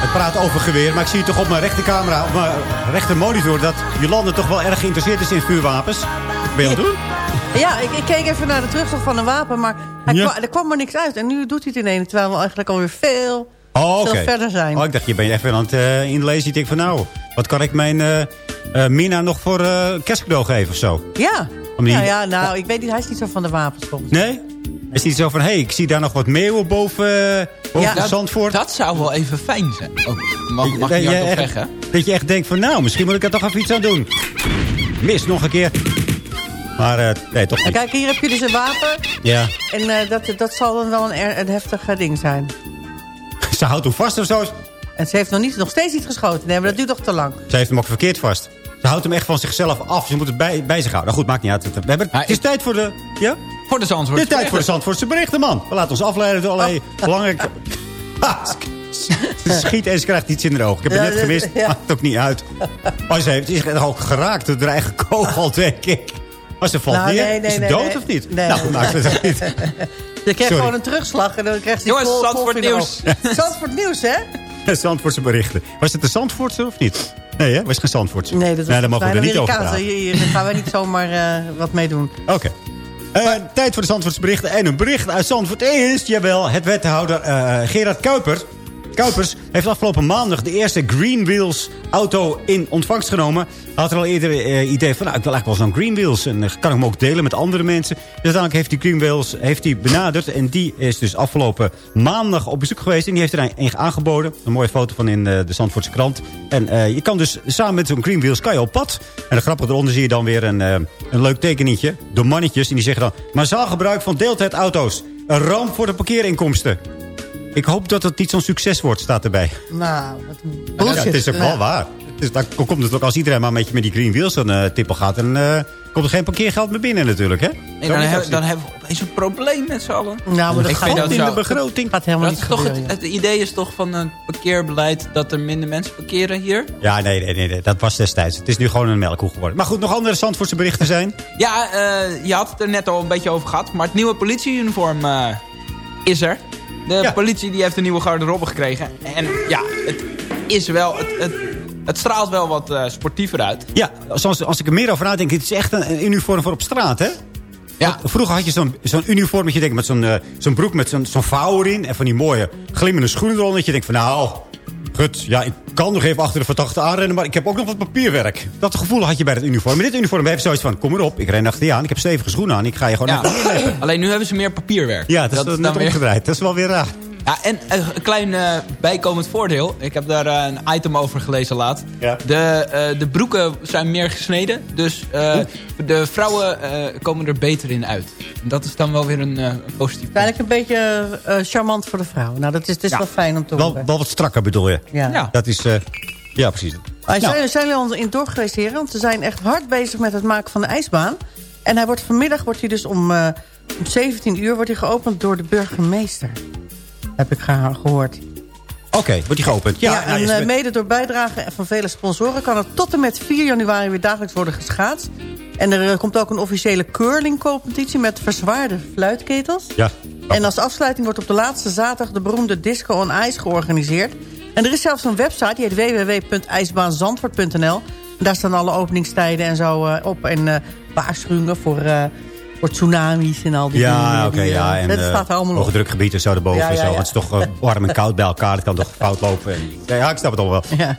[SPEAKER 12] het praten over geweer. Maar ik zie toch op mijn rechtercamera, op mijn rechter monitor... dat Jolande toch wel erg geïnteresseerd is in vuurwapens. Wat ben je aan het doen?
[SPEAKER 10] Ja, ik, ik keek even naar de terugslag van een wapen, maar hij
[SPEAKER 12] Ja.
[SPEAKER 10] kwa- er kwam maar niks uit. En nu doet hij het ineens, terwijl we eigenlijk alweer veel,
[SPEAKER 12] Oh,
[SPEAKER 10] veel verder zijn.
[SPEAKER 12] Oh, ik dacht, je bent even aan het eh, inlezen. Ik denk van, nou, wat kan ik mijn eh, Mina nog voor kerstcadeau geven of zo?
[SPEAKER 10] Ja.
[SPEAKER 12] Die-
[SPEAKER 10] ja, ja, nou, ik weet niet, hij is niet zo van de wapens volgens.
[SPEAKER 12] Nee?
[SPEAKER 9] Is niet zo van, hé, hey, ik zie daar nog wat meeuwen boven, eh, boven
[SPEAKER 11] dat,
[SPEAKER 9] Zandvoort.
[SPEAKER 11] Dat zou wel even fijn zijn. Oh, mag mag
[SPEAKER 9] Dat
[SPEAKER 11] je hardop
[SPEAKER 9] echt-
[SPEAKER 11] zeggen?
[SPEAKER 9] Dat je echt denkt van, nou, misschien moet ik er toch even iets aan doen. Mis nog een keer. Maar eh, nee, toch niet.
[SPEAKER 10] kijk, hier heb je dus een wapen.
[SPEAKER 9] Ja.
[SPEAKER 10] En eh, dat, dat zal dan wel een, een heftig ding zijn.
[SPEAKER 9] Ze houdt hem vast of zo.
[SPEAKER 10] En ze heeft nog, niet, nog steeds niet geschoten. Nee, maar dat duurt toch te lang.
[SPEAKER 9] Ze heeft hem ook verkeerd vast. Ze houdt hem echt van zichzelf af. Ze moet het bij, bij zich houden. Nou goed, maakt niet uit. We hebben, het is tijd voor de... Ja?
[SPEAKER 11] Voor de Zandvoort.
[SPEAKER 9] Het is tijd voor de Zandvoortse berichten, man. We laten ons afleiden door allerlei
[SPEAKER 10] Oh.
[SPEAKER 9] belangrijke... Schiet en ze krijgt iets in haar oog. Ik heb het
[SPEAKER 10] Ja,
[SPEAKER 9] net gemist.
[SPEAKER 10] ja.
[SPEAKER 9] Maakt ook niet uit. Maar ze heeft, is ook geraakt door haar eigen kogel, denk ik. Maar ze valt
[SPEAKER 10] Nou,
[SPEAKER 9] neer.
[SPEAKER 10] nee, nee,
[SPEAKER 9] is ze
[SPEAKER 10] nee,
[SPEAKER 9] dood
[SPEAKER 10] nee.
[SPEAKER 9] of niet?
[SPEAKER 10] Nee.
[SPEAKER 9] Nou, maakt het ook niet.
[SPEAKER 10] Je krijgt
[SPEAKER 9] Sorry.
[SPEAKER 10] gewoon een terugslag en dan krijgt ze
[SPEAKER 11] Jongens,
[SPEAKER 10] kol-
[SPEAKER 11] Zandvoort
[SPEAKER 10] de
[SPEAKER 11] nieuws.
[SPEAKER 10] oog. Zandvoort nieuws, hè?
[SPEAKER 9] Zandvoortse berichten. Was het de Zandvoortse of niet? Nee, hè? Was het geen Zandvoortse?
[SPEAKER 10] Nee, dat was
[SPEAKER 9] nee, daar mogen we er niet over praten.
[SPEAKER 10] Hier, hier gaan wij niet zomaar eh, wat mee doen.
[SPEAKER 9] Oké. Eh, tijd voor de Zandvoortse berichten. En een bericht uit Zandvoort is, jawel, het wethouder eh, Gerard Kuiper. Kuipers heeft afgelopen maandag de eerste Green Wheels auto in ontvangst genomen. Had er al eerder eh, idee van, nou, ik wil eigenlijk wel zo'n Green Wheels. En eh, kan ik hem ook delen met andere mensen. Dus uiteindelijk heeft hij Green Wheels heeft hij benaderd. En die is dus afgelopen maandag op bezoek geweest. En die heeft er een aangeboden. Een mooie foto van in eh, de Zandvoortse krant. En je kan dus samen met zo'n Green Wheels kan je op pad. En de grappige eronder zie je dan weer een, een leuk tekeningetje. Door mannetjes. En die zeggen dan, massaal gebruik van deeltijdauto's. Een ramp voor de parkeerinkomsten. Ik hoop dat het niet zo'n succes wordt, staat erbij.
[SPEAKER 10] Nou, wat een
[SPEAKER 9] Ja, het is ook
[SPEAKER 10] Ja.
[SPEAKER 9] wel waar. Het is, dan komt het ook als iedereen maar een beetje met die Green Wheels een eh, tippel gaat. En eh, komt er geen parkeergeld meer binnen natuurlijk, hè?
[SPEAKER 11] Dan, heb-
[SPEAKER 9] dat
[SPEAKER 11] dan hebben we opeens een probleem met z'n allen.
[SPEAKER 10] Nou, maar dat
[SPEAKER 11] Ik
[SPEAKER 10] gaat
[SPEAKER 11] dat
[SPEAKER 9] in
[SPEAKER 11] zo-
[SPEAKER 9] de begroting.
[SPEAKER 10] gaat helemaal
[SPEAKER 11] Dat
[SPEAKER 10] niet
[SPEAKER 11] is toch het, idee is toch van een parkeerbeleid dat er minder mensen parkeren hier?
[SPEAKER 9] Ja, nee, nee, nee, nee, dat was destijds. Het is nu gewoon een melkkoe geworden. Maar goed, nog andere Zandvoortse berichten zijn.
[SPEAKER 11] Ja, eh, je had het er net al een beetje over gehad. Maar het nieuwe politieuniform eh, is er. De
[SPEAKER 9] Ja.
[SPEAKER 11] politie die heeft een nieuwe garderobe gekregen. En ja, het is wel... Het, het, het straalt wel wat eh, sportiever uit.
[SPEAKER 9] Ja, als, als ik er meer over nadenk, het is echt een, een uniform voor op straat, hè?
[SPEAKER 11] Ja.
[SPEAKER 9] Vroeger had je zo'n ik, met zo'n eh, zo'n broek met zo'n zo'n vouw erin. En van die mooie glimmende schoenen eronder. Dat je denkt van, nou, ja, ik kan nog even achter de verdachte aanrennen. Maar ik heb ook nog wat papierwerk. Dat gevoel had je bij het uniform. Maar dit uniform heeft zoiets van, kom erop, ik ren achter je aan. Ik heb stevige schoenen aan, ik ga je gewoon
[SPEAKER 11] Ja. Alleen nu hebben ze meer papierwerk.
[SPEAKER 9] Ja, dat is net
[SPEAKER 11] weer-
[SPEAKER 9] omgedraaid. Dat is wel weer raar.
[SPEAKER 11] Ja, en eh, een klein eh, bijkomend voordeel. Ik heb daar eh, een item over gelezen laat. De, eh, de broeken zijn meer gesneden. Dus eh, de vrouwen eh, komen er beter in uit. En dat is dan wel weer een, eh, positief
[SPEAKER 10] eigenlijk een beetje eh, charmant voor de vrouw. Nou, dat is,
[SPEAKER 9] Ja.
[SPEAKER 10] wel fijn om te horen.
[SPEAKER 9] wel wat strakker bedoel je.
[SPEAKER 10] Ja.
[SPEAKER 11] Ja.
[SPEAKER 9] Dat is, eh, ja, precies.
[SPEAKER 10] Maar
[SPEAKER 9] Nou.
[SPEAKER 10] zijn, zijn jullie al in het dorp geweest, heren? Want ze zijn echt hard bezig met het maken van de ijsbaan. En hij wordt vanmiddag wordt hij dus om, eh, om 17 uur wordt hij geopend door de burgemeester. Heb ik ge- gehoord.
[SPEAKER 9] Oké, wordt die geopend? Ja,
[SPEAKER 10] Ja,
[SPEAKER 9] nou,
[SPEAKER 10] en eh,
[SPEAKER 9] met-
[SPEAKER 10] mede door bijdrage van vele sponsoren... kan het tot en met 4 januari weer dagelijks worden geschaatst. En er eh, komt ook een officiële curlingcompetitie... met verzwaarde fluitketels.
[SPEAKER 9] ja.
[SPEAKER 10] En als afsluiting wordt op de laatste zaterdag... de beroemde Disco on Ice georganiseerd. En er is zelfs een website, die heet www.ijsbaanzandvoort.nl. Daar staan alle openingstijden en zo eh, op. En eh, waarschuwingen voor, voor tsunamis en al die dingen.
[SPEAKER 9] Ja,
[SPEAKER 10] die, eh,
[SPEAKER 9] ja. En,
[SPEAKER 10] dat
[SPEAKER 9] eh,
[SPEAKER 10] staat er allemaal op.
[SPEAKER 9] Hoge drukgebieden zo erboven
[SPEAKER 10] Ja,
[SPEAKER 9] en
[SPEAKER 10] ja,
[SPEAKER 9] zo. Het is toch eh, warm en koud bij elkaar. Het kan toch fout lopen. En, ja, ik snap het allemaal wel.
[SPEAKER 10] Ja.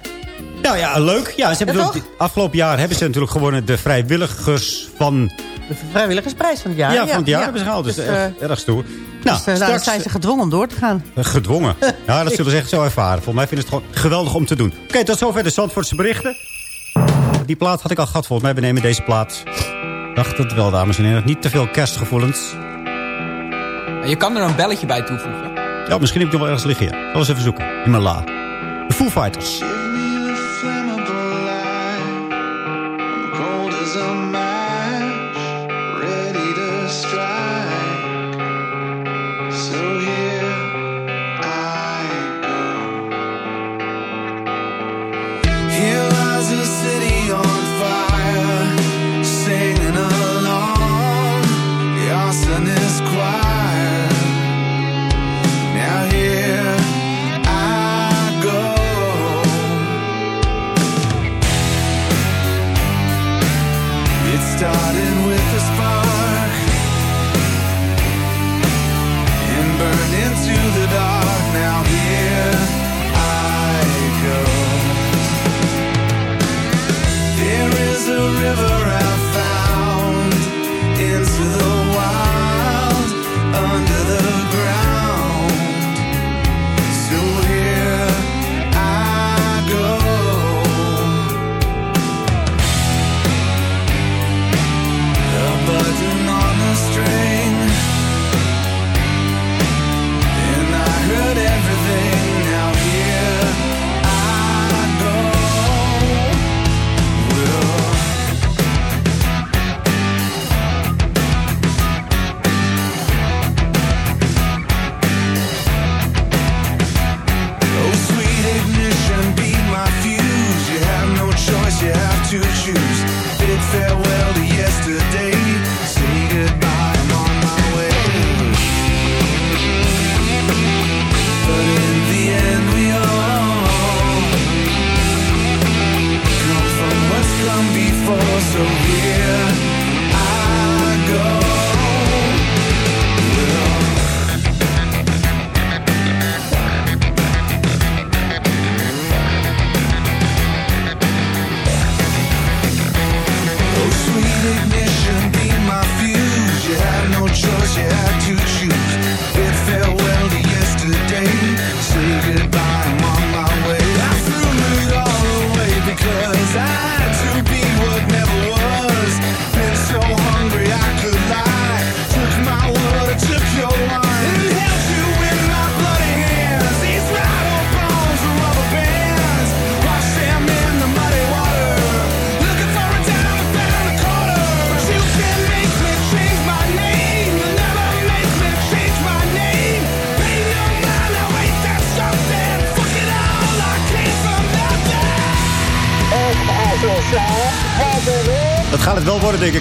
[SPEAKER 9] Nou ja, leuk. Ja, ze hebben natuurlijk- afgelopen jaar hebben ze natuurlijk gewonnen de vrijwilligers van...
[SPEAKER 10] De vrijwilligersprijs van het jaar.
[SPEAKER 9] Ja, van het jaar hebben ze gehaald. Dus,
[SPEAKER 10] Dus,
[SPEAKER 9] eh, erg stoer.
[SPEAKER 10] dus,
[SPEAKER 9] Nou, straks
[SPEAKER 10] zijn ze gedwongen om door te gaan.
[SPEAKER 9] gedwongen. Ja, dat zullen ze echt zo ervaren. Volgens mij vinden ze het gewoon geweldig om te doen. Oké, tot zover de Zandvoortse berichten. Die plaat had ik al gehad. Volgens mij we nemen deze plaat. Dacht het wel, dames en heren. Niet te veel kerstgevoelens.
[SPEAKER 11] Je kan er een belletje bij toevoegen.
[SPEAKER 9] Ja, misschien heb ik nog wel ergens liggen. Ja. Zal eens even zoeken. In mijn la. De Foo Fighters.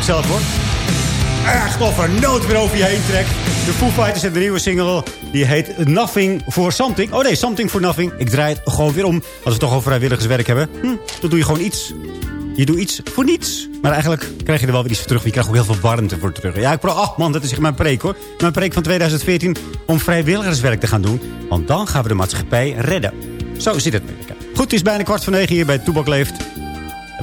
[SPEAKER 9] Zelf, hoor. Echt of er nood weer over je heen trekt. De Foo Fighters hebben een nieuwe single. Die heet Nothing for Something. Oh nee, Something for Nothing. Ik draai het gewoon weer om. Als we toch over vrijwilligerswerk hebben. Hm, dan doe je gewoon iets. Je doet iets voor niets. Maar eigenlijk krijg je er wel weer iets voor terug. Je krijgt ook heel veel warmte voor terug. Ja, ik pro ach man, dat is echt mijn preek hoor. Mijn preek van 2014 om vrijwilligerswerk te gaan doen. Want dan gaan we de maatschappij redden. Zo zit het. Goed, het is bijna kwart voor negen hier bij Toebak Leeft.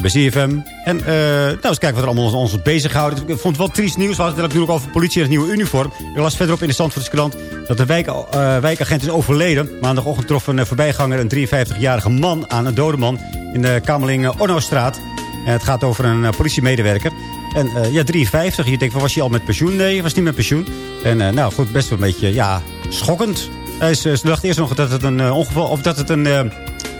[SPEAKER 9] Bij CFM. En eh, nou, eens kijken wat er allemaal ons, bezighoudt. Ik vond het wel triest nieuws. We hadden het natuurlijk over politie en het nieuwe uniform. Ik las verderop in de Zandvoortskrant dat de wijk, eh, wijkagent is overleden. Maandagochtend trof een eh, voorbijganger een 53-jarige man aan. Een dode man in de Kamerling-Orno-straat. En het gaat over een politiemedewerker. En ja, 53. Je denkt, van, was hij al met pensioen? Nee, was niet met pensioen. En nou goed, best wel een beetje, ja, schokkend. Hij is, ze dacht eerst nog dat het een ongeval... Of dat het een...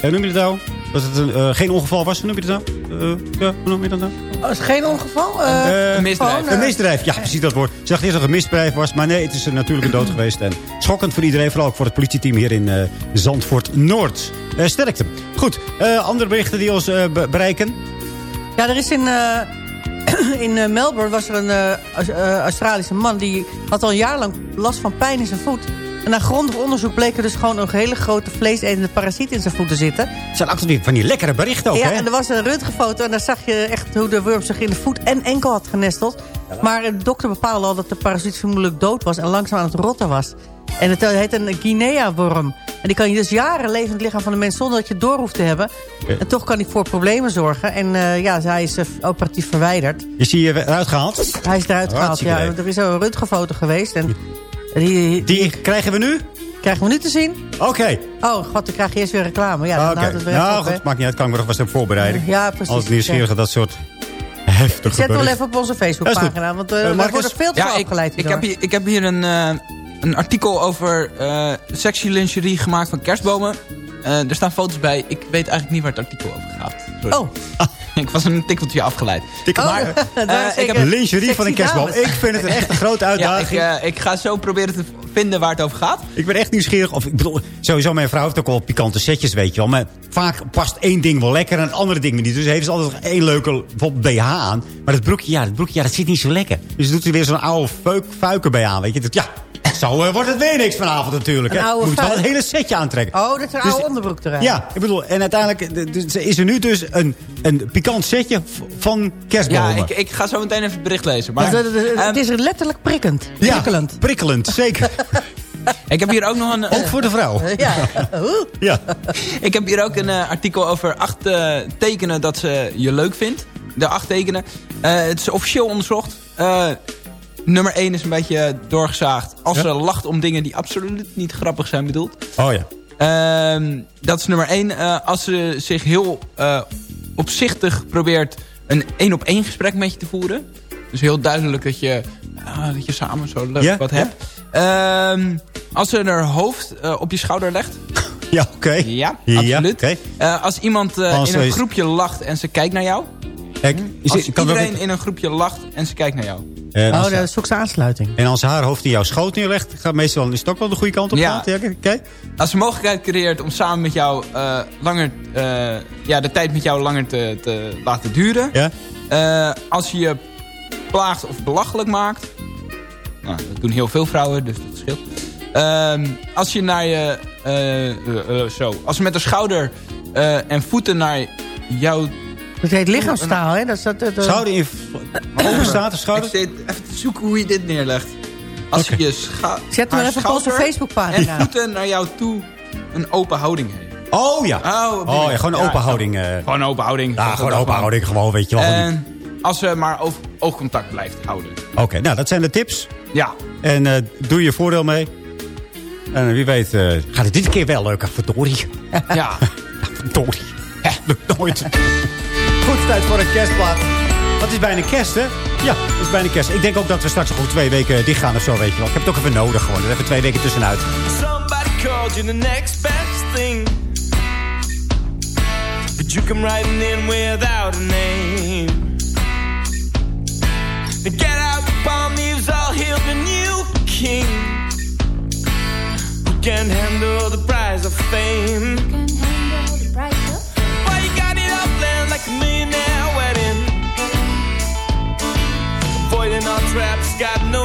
[SPEAKER 9] hoe noem je het nou? Dat het een, eh, geen ongeval was. Hoe noem je het nou? Eh, ja, hoe noem je dat nou?
[SPEAKER 10] Oh, is geen ongeval? Eh, gewoon, eh,
[SPEAKER 9] Een misdrijf, ja, precies dat woord. Ze dacht eerst dat het een misdrijf was, maar nee, het is een natuurlijke dood geweest. En schokkend voor iedereen, vooral ook voor het politieteam hier in eh, Zandvoort Noord. Eh, sterkte. Goed, eh, andere berichten die ons eh, be- bereiken.
[SPEAKER 10] Ja, er is in, eh, in Melbourne was er een Aus- Australische man... die had al een jaar lang last van pijn in zijn voet. En na grondig onderzoek bleek er dus gewoon een hele grote vleesetende parasiet in zijn voet te zitten.
[SPEAKER 9] Het zijn altijd van die lekkere berichten ook,
[SPEAKER 10] ja,
[SPEAKER 9] hè?
[SPEAKER 10] en er was een röntgenfoto en daar zag je echt hoe de worm zich in de voet en enkel had genesteld. Maar de dokter bepaalde al dat de parasiet vermoedelijk dood was en langzaam aan het rotten was. En het eh, heet een Guinea-worm. En die kan je dus jaren leven in het lichaam van de mens zonder dat je het door hoeft te hebben. En toch kan die voor problemen zorgen. En eh, ja, hij is eh, operatief verwijderd.
[SPEAKER 9] Is hij eruit gehaald?
[SPEAKER 10] Hij is eruit
[SPEAKER 9] Oh,
[SPEAKER 10] gehaald, ja. Er is een röntgenfoto geweest. En die,
[SPEAKER 9] Die krijgen we nu?
[SPEAKER 10] krijgen we nu te zien.
[SPEAKER 9] Oké.
[SPEAKER 10] Oh god, dan krijg je eerst weer reclame. Ja, houdt het weer
[SPEAKER 9] Nou,
[SPEAKER 10] op,
[SPEAKER 9] maakt niet uit. Kan ik me nog wat op voorbereiden.
[SPEAKER 10] Ja, precies.
[SPEAKER 9] Als nieuwsgierig
[SPEAKER 10] Ja.
[SPEAKER 9] dat soort heftige
[SPEAKER 10] Zet wel even op onze Facebookpagina. Want uh,
[SPEAKER 9] Eh,
[SPEAKER 10] wij
[SPEAKER 9] Marcus?
[SPEAKER 10] worden veel te
[SPEAKER 11] Ja,
[SPEAKER 10] veel
[SPEAKER 11] ik,
[SPEAKER 10] afgeleid
[SPEAKER 11] ik,
[SPEAKER 10] hierdoor.
[SPEAKER 11] heb hier, ik heb hier een, eh, een artikel over eh sexy lingerie gemaakt van kerstbomen. Eh, er staan foto's bij. Ik weet eigenlijk niet waar het artikel over gaat. Sorry.
[SPEAKER 10] Oh.
[SPEAKER 11] ik was een tikkeltje afgeleid.
[SPEAKER 9] Tikkel-
[SPEAKER 10] Oh,
[SPEAKER 9] maar,
[SPEAKER 10] dat
[SPEAKER 11] eh, ik heb-
[SPEAKER 9] lingerie van een kerstboom.
[SPEAKER 10] dames.
[SPEAKER 9] Ik vind het een echt een grote
[SPEAKER 11] Ja, ik,
[SPEAKER 9] uitdaging.
[SPEAKER 11] eh, ik ga zo proberen te vinden waar het over gaat.
[SPEAKER 9] Ik ben echt nieuwsgierig. Of, ik bedoel, sowieso, mijn vrouw heeft ook wel pikante setjes, weet je wel. Maar vaak past één ding wel lekker en het andere ding niet. Dus heeft ze altijd nog één leuke bijvoorbeeld BH aan. Maar dat broekje, ja, dat broekje, ja, dat zit niet zo lekker. Dus doet hij weer zo'n oude fuik, fuiker bij aan, weet je. Dat, ja, zo eh, wordt het weer niks vanavond natuurlijk. Hè.
[SPEAKER 10] oude
[SPEAKER 9] Moet wel een hele setje aantrekken.
[SPEAKER 10] Oh, dat is een
[SPEAKER 9] Dus-
[SPEAKER 10] oude onderbroek eruit.
[SPEAKER 9] Ja, ik bedoel, en uiteindelijk dus is er nu dus een, een pikant setje van kerstbomen.
[SPEAKER 11] Ja, ik, ik ga zo meteen even het bericht lezen. Maar,
[SPEAKER 10] eh, eh,
[SPEAKER 11] ehm,
[SPEAKER 10] het is letterlijk prikkend.
[SPEAKER 9] Ja,
[SPEAKER 10] Prikkelend.
[SPEAKER 9] prikkelend, zeker.
[SPEAKER 11] ik heb hier ook nog een...
[SPEAKER 9] Ook voor de vrouw.
[SPEAKER 10] Ja.
[SPEAKER 9] Ja.
[SPEAKER 11] Ik heb hier ook een eh, artikel over acht eh, tekenen dat ze je leuk vindt. De acht tekenen. Eh, het is officieel onderzocht. Eh, nummer 1 is een beetje doorgezaagd. Als
[SPEAKER 9] Ja?
[SPEAKER 11] ze lacht om dingen die absoluut niet grappig zijn bedoeld.
[SPEAKER 9] Oh ja.
[SPEAKER 11] Ehm, dat is nummer 1. als ze zich heel eh, opzichtig probeert een één op één gesprek met je te voeren. Dus heel duidelijk dat je, ah, dat je samen zo leuk wat hebt. Ehm, als ze haar hoofd eh, op je schouder legt.
[SPEAKER 9] Ja, oké.
[SPEAKER 11] Ja,
[SPEAKER 9] Ja,
[SPEAKER 11] absoluut. Eh, als iemand in een groepje lacht en ze kijkt naar jou.
[SPEAKER 9] Kijk,
[SPEAKER 11] Als iedereen in een groepje lacht en ze kijkt naar jou.
[SPEAKER 9] En
[SPEAKER 10] Oh, dat is ook zijn aansluiting.
[SPEAKER 9] en als haar hoofd in jouw schoot neerlegt, gaat meestal is het ook wel de goede kant op.
[SPEAKER 11] Ja.
[SPEAKER 9] gaat? ja.
[SPEAKER 11] Als ze mogelijkheid creëert om samen met jou eh, langer, eh, ja, de tijd met jou langer te, te laten duren.
[SPEAKER 9] Ja.
[SPEAKER 11] Eh, als je je plaagt of belachelijk maakt. Nou, dat doen heel veel vrouwen, dus dat scheelt. Ehm, als je naar je... eh, eh, eh, zo. Als ze met de schouder eh, en voeten naar jou...
[SPEAKER 10] Dat heet lichaamstaal, hè? Dat is dat, dat, dat-
[SPEAKER 9] Schouder in open staat, de
[SPEAKER 11] Ik
[SPEAKER 9] schouder.
[SPEAKER 11] zit even te zoeken hoe je dit neerlegt. Als
[SPEAKER 9] Oké.
[SPEAKER 11] je scha
[SPEAKER 10] Zet hem even op onze Facebookpagina.
[SPEAKER 11] En voeten naar jou toe een open houding heeft.
[SPEAKER 9] Oh ja.
[SPEAKER 11] Oh,
[SPEAKER 9] Oh ja,
[SPEAKER 11] manier.
[SPEAKER 9] gewoon een
[SPEAKER 11] Ja,
[SPEAKER 9] open houding. eh.
[SPEAKER 11] Gewoon een open houding.
[SPEAKER 9] Ja, gewoon open houding, gewoon, weet je wel. Oké,
[SPEAKER 11] En als ze maar oog- oogcontact blijft houden.
[SPEAKER 9] nou, dat zijn de tips.
[SPEAKER 11] Ja.
[SPEAKER 9] En eh, doe je voordeel mee. En wie weet eh, gaat het dit keer wel leuk. Verdorie.
[SPEAKER 11] Ja.
[SPEAKER 9] Verdorie. Hè, lukt nooit. Goed, tijd voor een kerstplaat. Wat is bijna kerst, hè? Ja, het is bijna kerst. Ik denk ook dat we straks nog twee weken dicht gaan of zo, weet je wel. Ik heb het ook even nodig gewoon. Er even twee weken tussenuit.
[SPEAKER 13] Somebody called you the next best thing. But you come riding in without a name. Get out your palm leaves, I'll hail the new king. Who can handle the prize of fame? millionaire wedding. Avoiding all traps, got no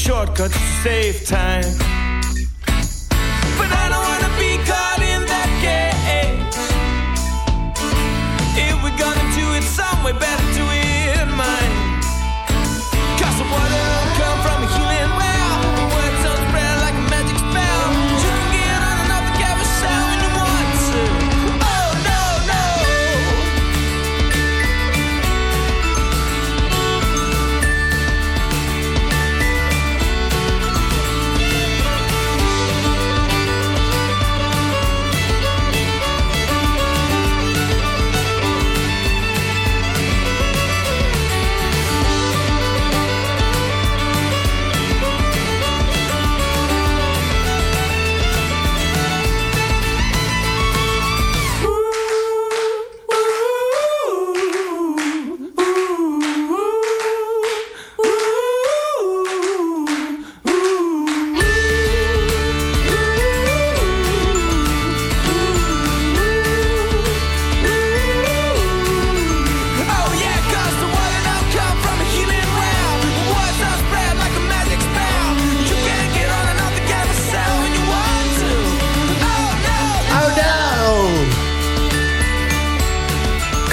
[SPEAKER 13] shortcuts to save time.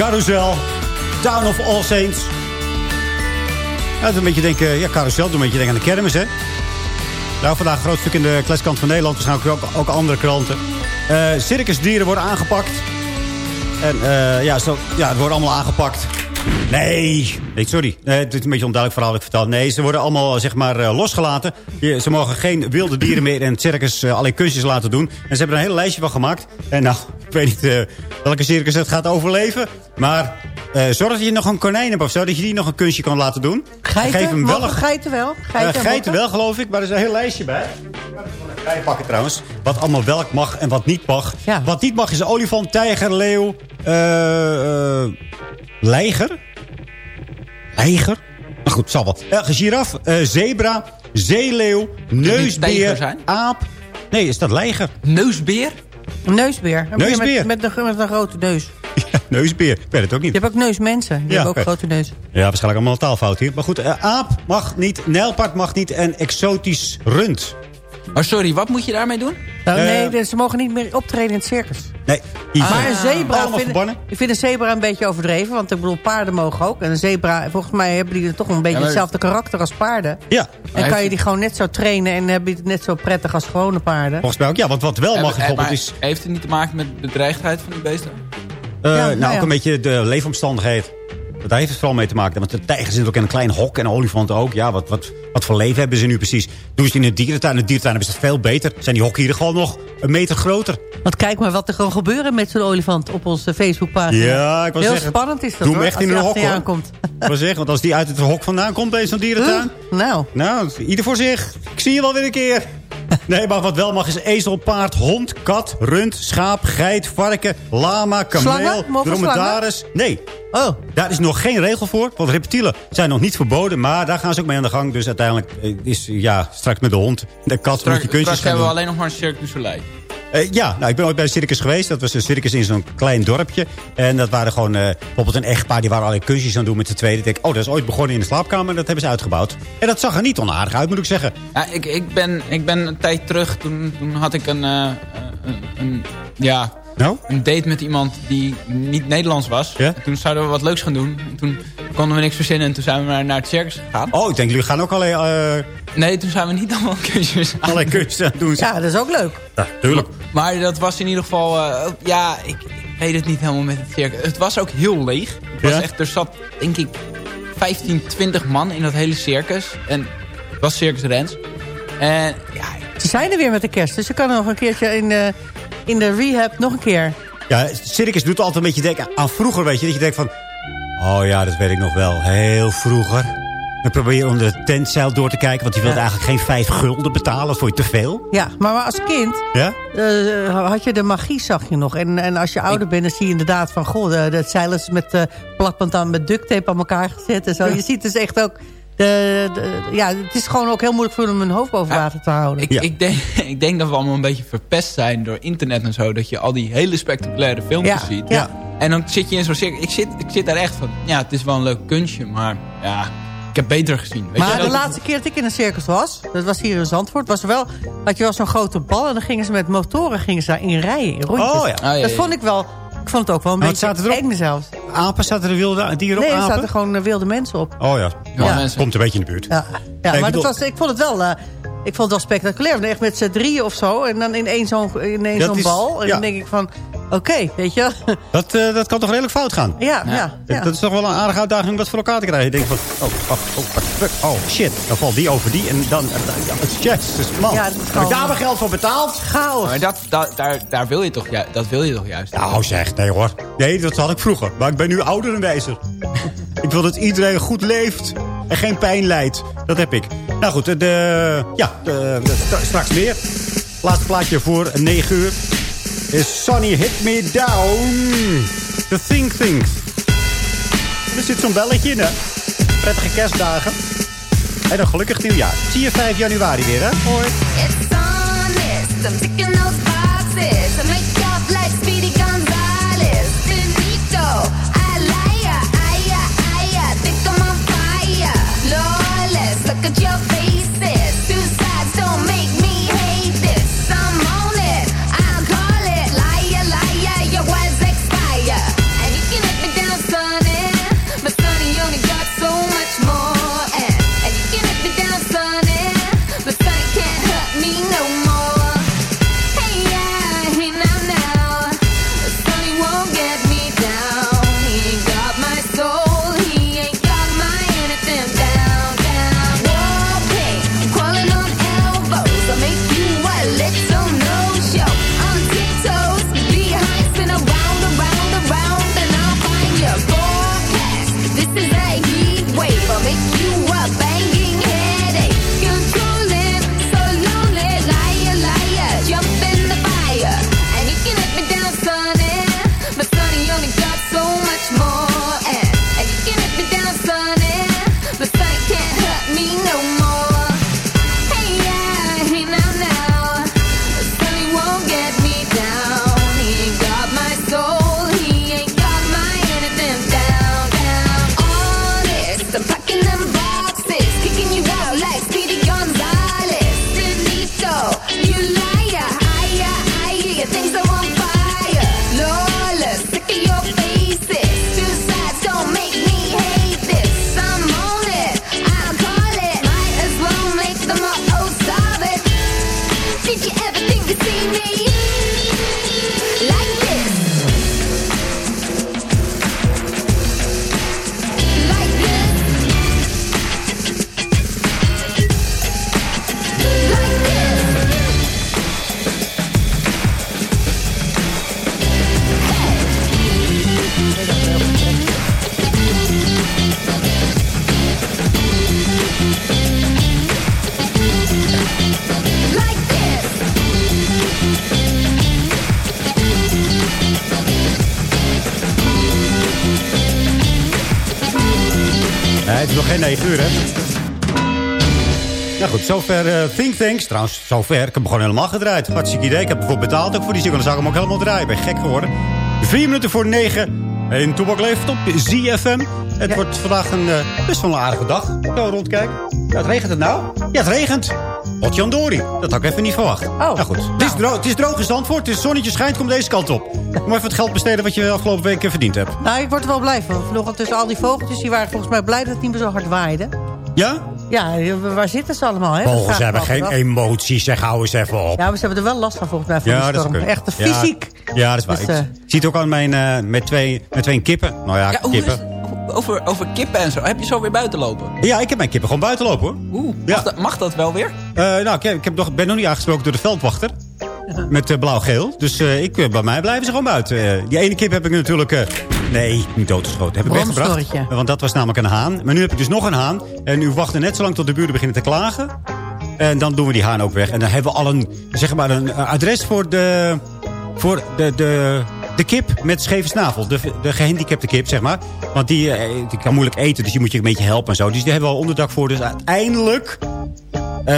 [SPEAKER 13] Carousel.
[SPEAKER 9] Town of All Saints. Ja, een beetje denken, ja, carousel, doe een beetje denken aan de kermis, hè? Nou, vandaag een groot stuk in de klaskant van Nederland. Waarschijnlijk ook, ook andere kranten. Eh, circusdieren worden aangepakt. En eh, ja, zo, ja, het worden allemaal aangepakt. Nee, nee sorry. Nee, het is een beetje onduidelijk verhaal dat ik vertel. Nee, ze worden allemaal zeg maar eh, losgelaten. Ze mogen geen wilde dieren meer in het circus eh, allerlei kunstjes laten doen. En ze hebben er een hele lijstje van gemaakt. En nou, ik weet niet eh, welke circus het gaat overleven. Maar eh, zorg dat je nog een konijn hebt of zo. Dat je die nog een kunstje kan laten doen.
[SPEAKER 10] Geiten?
[SPEAKER 9] Geef hem wel een
[SPEAKER 10] geiten wel?
[SPEAKER 9] eh,
[SPEAKER 10] Geiten,
[SPEAKER 9] wel, geloof ik. Maar er is een heel lijstje bij. Pakken trouwens. Wat allemaal welk mag en wat niet mag. Wat niet mag is olifant, tijger, leeuw, eh eh, leiger. Leiger? Maar goed, zal wel. Uh, giraf, eh, zebra, zeeleeuw, neusbeer,
[SPEAKER 11] zijn?
[SPEAKER 9] aap. Nee, is dat leiger?
[SPEAKER 11] Neusbeer?
[SPEAKER 10] Een neusbeer.
[SPEAKER 9] Neusbeer.
[SPEAKER 10] Met, met, een, met een grote neus.
[SPEAKER 9] Neusbeer. Ik weet het ook niet.
[SPEAKER 10] Je hebt ook neusmensen. Die
[SPEAKER 9] Ja,
[SPEAKER 10] hebben ook grote neus.
[SPEAKER 9] Ja, waarschijnlijk allemaal een taalfout hier. Maar goed, eh, aap mag niet, nijlpaard mag niet en exotisch rund.
[SPEAKER 11] Oh, sorry, wat moet je daarmee doen?
[SPEAKER 10] Nou,
[SPEAKER 9] Eh,
[SPEAKER 10] nee, ze mogen niet meer optreden in het circus.
[SPEAKER 9] Nee, die
[SPEAKER 10] maar een zebra, vind, ik vind een zebra een beetje overdreven. Want ik bedoel, paarden mogen ook. En een zebra, volgens mij hebben die toch een beetje
[SPEAKER 11] Ja,
[SPEAKER 10] hetzelfde karakter als paarden.
[SPEAKER 9] Ja.
[SPEAKER 10] En kan je die gewoon net zo trainen en heb je het net zo prettig als gewone paarden.
[SPEAKER 9] Volgens mij ook, ja. Want wat wel
[SPEAKER 11] Eh,
[SPEAKER 9] mag
[SPEAKER 11] eh,
[SPEAKER 9] bijvoorbeeld is...
[SPEAKER 11] Heeft het niet te maken met de bedreigdheid van die beesten?
[SPEAKER 9] eh,
[SPEAKER 10] Ja,
[SPEAKER 9] nou,
[SPEAKER 10] nou
[SPEAKER 9] ook
[SPEAKER 10] ja.
[SPEAKER 9] een beetje de leefomstandigheid. Daar heeft het vooral mee te maken. Want de tijgers zitten ook in een klein hok en olifanten ook. Ja, wat, wat, wat voor leven hebben ze nu precies? Doen ze in een dierentuin? In de dierentuin hebben ze het veel beter. Zijn die hokken hier gewoon nog een meter groter?
[SPEAKER 10] Want kijk maar wat er kan gebeuren met zo'n olifant op onze Facebookpagina.
[SPEAKER 9] Ja, ik wil
[SPEAKER 10] Heel
[SPEAKER 9] zeggen,
[SPEAKER 10] spannend is dat
[SPEAKER 9] doe hem
[SPEAKER 10] hoor,
[SPEAKER 9] echt in een hok, hoor.
[SPEAKER 10] aankomt.
[SPEAKER 9] Ik wil zeggen, want als die uit het hok vandaan komt bij zo'n dierentuin...
[SPEAKER 10] Nou,
[SPEAKER 9] Nou, ieder voor zich. Ik zie je wel weer een keer. Nee, maar wat wel mag is ezel, paard, hond, kat, rund, schaap, geit, varken, lama, kameel, dromedaris. Nee,
[SPEAKER 10] oh.
[SPEAKER 9] daar is nog geen regel voor. Want reptielen zijn nog niet verboden, maar daar gaan ze ook mee aan de gang. Dus uiteindelijk eh, is ja, straks met de hond, de kat, moet
[SPEAKER 11] Straks,
[SPEAKER 9] je kunstjes
[SPEAKER 11] straks
[SPEAKER 9] gaan
[SPEAKER 11] hebben we alleen nog maar een Cirque
[SPEAKER 9] Eh, ja, nou, ik ben ooit bij een circus geweest. Dat was een circus in zo'n klein dorpje. En dat waren gewoon eh, bijvoorbeeld een echtpaar. Die waren allerlei kunstjes aan het doen met z'n tweede. Ik denk, oh, dat is ooit begonnen in de slaapkamer. Dat hebben ze uitgebouwd. En dat zag er niet onaardig uit, moet ik zeggen.
[SPEAKER 11] Ja, ik, ik, ben, ik ben een tijd terug, toen, toen had ik een, eh, een, een- ja,
[SPEAKER 9] Nou?
[SPEAKER 11] een date met iemand die niet Nederlands was.
[SPEAKER 9] Ja?
[SPEAKER 11] En toen zouden we wat leuks gaan doen. En toen konden we niks verzinnen en toen zijn we maar naar het circus gegaan.
[SPEAKER 9] Oh, ik denk, jullie gaan ook alleen, eh
[SPEAKER 11] Nee, toen zijn we niet allemaal kunstjes aan.
[SPEAKER 9] aan het doen.
[SPEAKER 10] ja, dat is ook leuk.
[SPEAKER 9] Ja, tuurlijk.
[SPEAKER 11] Maar dat was in ieder geval... eh, ja, ik, ik weet het niet helemaal met het circus. Het was ook heel leeg. Het was
[SPEAKER 9] Ja?
[SPEAKER 11] echt, er zat denk ik 15, 20 man in dat hele circus. En het was Circus Rens. En ja,
[SPEAKER 10] Ze zijn er weer met de kerst. Dus je kan nog een keertje in de, in de rehab nog een keer.
[SPEAKER 9] Ja, circus doet altijd een beetje denken aan vroeger, weet je. Dat je denkt van, oh ja, dat weet ik nog wel. Heel vroeger. Dan probeer je onder de tentzeil door te kijken. Want je wilt
[SPEAKER 10] Ja.
[SPEAKER 9] eigenlijk geen vijf gulden betalen. Vond je te veel.
[SPEAKER 10] Ja, maar als kind
[SPEAKER 9] Ja?
[SPEAKER 10] eh, had je de magie, zag je nog. En, en als je ouder bent, dan zie je inderdaad van... Goh, dat zeil is met uh, plakband aan met duct tape aan elkaar gezet en zo. Je ziet dus echt ook... De, de- ja, het is gewoon ook heel moeilijk voor hem een hoofd boven water te houden.
[SPEAKER 11] ik, ik, denk, ik denk dat we allemaal een beetje verpest zijn door internet en zo. Dat je al die hele spectaculaire filmpjes
[SPEAKER 10] Ja,
[SPEAKER 11] ziet.
[SPEAKER 10] ja.
[SPEAKER 11] En dan zit je in zo'n circus. Ik zit, ik zit daar echt van... Ja, het is wel een leuk kunstje, maar ja... heb beter gezien. Weet
[SPEAKER 10] Maar
[SPEAKER 11] je,
[SPEAKER 10] de laatste keer dat ik in een circus was, dat was hier in Zandvoort, was er wel, had je wel zo'n grote bal en dan gingen ze met motoren gingen ze daar in rijden, in rondjes.
[SPEAKER 9] Oh ja. Ah, ja,
[SPEAKER 10] Dat
[SPEAKER 9] ja.
[SPEAKER 10] vond ik wel, ik vond het ook wel een
[SPEAKER 9] Maar wat
[SPEAKER 10] beetje eng zelfs.
[SPEAKER 9] Apen, zaten er wilde dieren op?
[SPEAKER 10] Nee, er
[SPEAKER 9] apen?
[SPEAKER 10] zaten gewoon eh, wilde mensen op.
[SPEAKER 9] Oh ja,
[SPEAKER 10] Ja.
[SPEAKER 9] Komt een beetje in de buurt.
[SPEAKER 10] Ja, ja
[SPEAKER 9] ik
[SPEAKER 10] maar
[SPEAKER 9] bedoel-
[SPEAKER 10] dat was, ik vond het wel... eh, ik vond het wel spectaculair. Echt met z'n drieën of zo. En dan in één zo'n bal. En
[SPEAKER 9] ja.
[SPEAKER 10] dan denk ik van... Oké, weet je.
[SPEAKER 9] Dat, eh, dat kan toch redelijk fout gaan?
[SPEAKER 10] Ja, ja. ja.
[SPEAKER 9] Dat is toch wel een aardige uitdaging om dat voor elkaar te krijgen. Je denkt van, oh, wacht, oh, wacht, fuck, oh, shit. Dan valt die over die en dan... Uh, man.
[SPEAKER 10] Ja, dat is
[SPEAKER 9] Heb ik daar mijn geld voor betaald?
[SPEAKER 10] Chaos.
[SPEAKER 11] Maar dat, dat, daar, daar wil je toch, ju- dat wil je toch juist?
[SPEAKER 9] Nou zeg, nee hoor. Nee, dat had ik vroeger. Maar ik ben nu ouder en wijzer. ik wil dat iedereen goed leeft en geen pijn lijdt. Dat heb ik. Nou goed, de, ja, de, de- st- straks meer. Laatste plaatje voor 9 uur. Is Sunny Hit Me Down. The Think Things. Er zit zo'n belletje in, hè. Prettige kerstdagen. En een gelukkig nieuwjaar. Zie je 5 januari weer, hè? Hoi.
[SPEAKER 14] It's honest. I'm ticking those boxes. I make up like Speedy Gonzales. Finito. I liar. Aya, aya. Think I'm on fire. Lawless. Look at your faces.
[SPEAKER 9] Zover eh, Think Tanks. Trouwens, zover. Ik heb hem gewoon helemaal gedraaid. Hartstikke idee. Ik heb ervoor betaald ook voor die single. Dan zou ik hem ook helemaal draaien. Ik ben gek geworden. Vier minuten voor negen. En Toebak leeft op ZFM. Het wordt vandaag een eh, best wel een aardige dag. Zo rondkijken. Ja, het regent het nou? Ja, het regent. Dat had ik even niet verwacht. Oh. Nou goed. Het, is droog, het is droog in Zandvoort. Het zonnetje schijnt. Kom deze kant op. Kom even het geld besteden wat je de afgelopen week eh, verdiend hebt.
[SPEAKER 10] Nou, ik word er wel blij van. Vanochtend tussen al die vogeltjes, die waren volgens mij blij dat het niet meer zo hard waaide.
[SPEAKER 9] Ja?
[SPEAKER 10] Ja, waar zitten ze allemaal? Hè?
[SPEAKER 9] Vogels
[SPEAKER 10] ik
[SPEAKER 9] hebben geen
[SPEAKER 10] af.
[SPEAKER 9] emoties. Zeg, hou eens even op.
[SPEAKER 10] Ja, maar ze hebben er wel last van volgens mij van
[SPEAKER 9] Ja, is
[SPEAKER 10] storm.
[SPEAKER 9] ook
[SPEAKER 10] Echt fysiek.
[SPEAKER 9] Ja, dat is waar.
[SPEAKER 10] Dus,
[SPEAKER 9] ik
[SPEAKER 10] eh,
[SPEAKER 9] zie het ook aan mijn, eh, met, twee, met twee kippen. Nou ja, kippen.
[SPEAKER 11] over, over kippen en zo. Heb je zo weer buiten lopen?
[SPEAKER 9] Ja, ik heb mijn kippen gewoon buiten lopen hoor.
[SPEAKER 11] Oeh, mag, dat, mag dat wel weer?
[SPEAKER 9] Eh, nou, ik, heb- ik heb nog, ben nog niet aangesproken door de veldwachter. Met blauw-geel. Dus eh, ik, bij mij blijven ze gewoon buiten. Die ene kip heb ik natuurlijk... nee, niet doodgeschoten. Heb ik weggebracht. Want dat was namelijk een haan. Maar nu heb ik dus nog een haan. En nu wachten net zo lang tot de buren beginnen te klagen. En dan doen we die haan ook weg. En dan hebben we al een, zeg maar een eh, adres voor de... Voor de, de, de kip met scheve snavel. De, de gehandicapte kip, zeg maar. Want die, eh, die kan moeilijk eten, dus die moet je een beetje helpen en zo. Dus die hebben we al onderdak voor. Dus uiteindelijk... eh,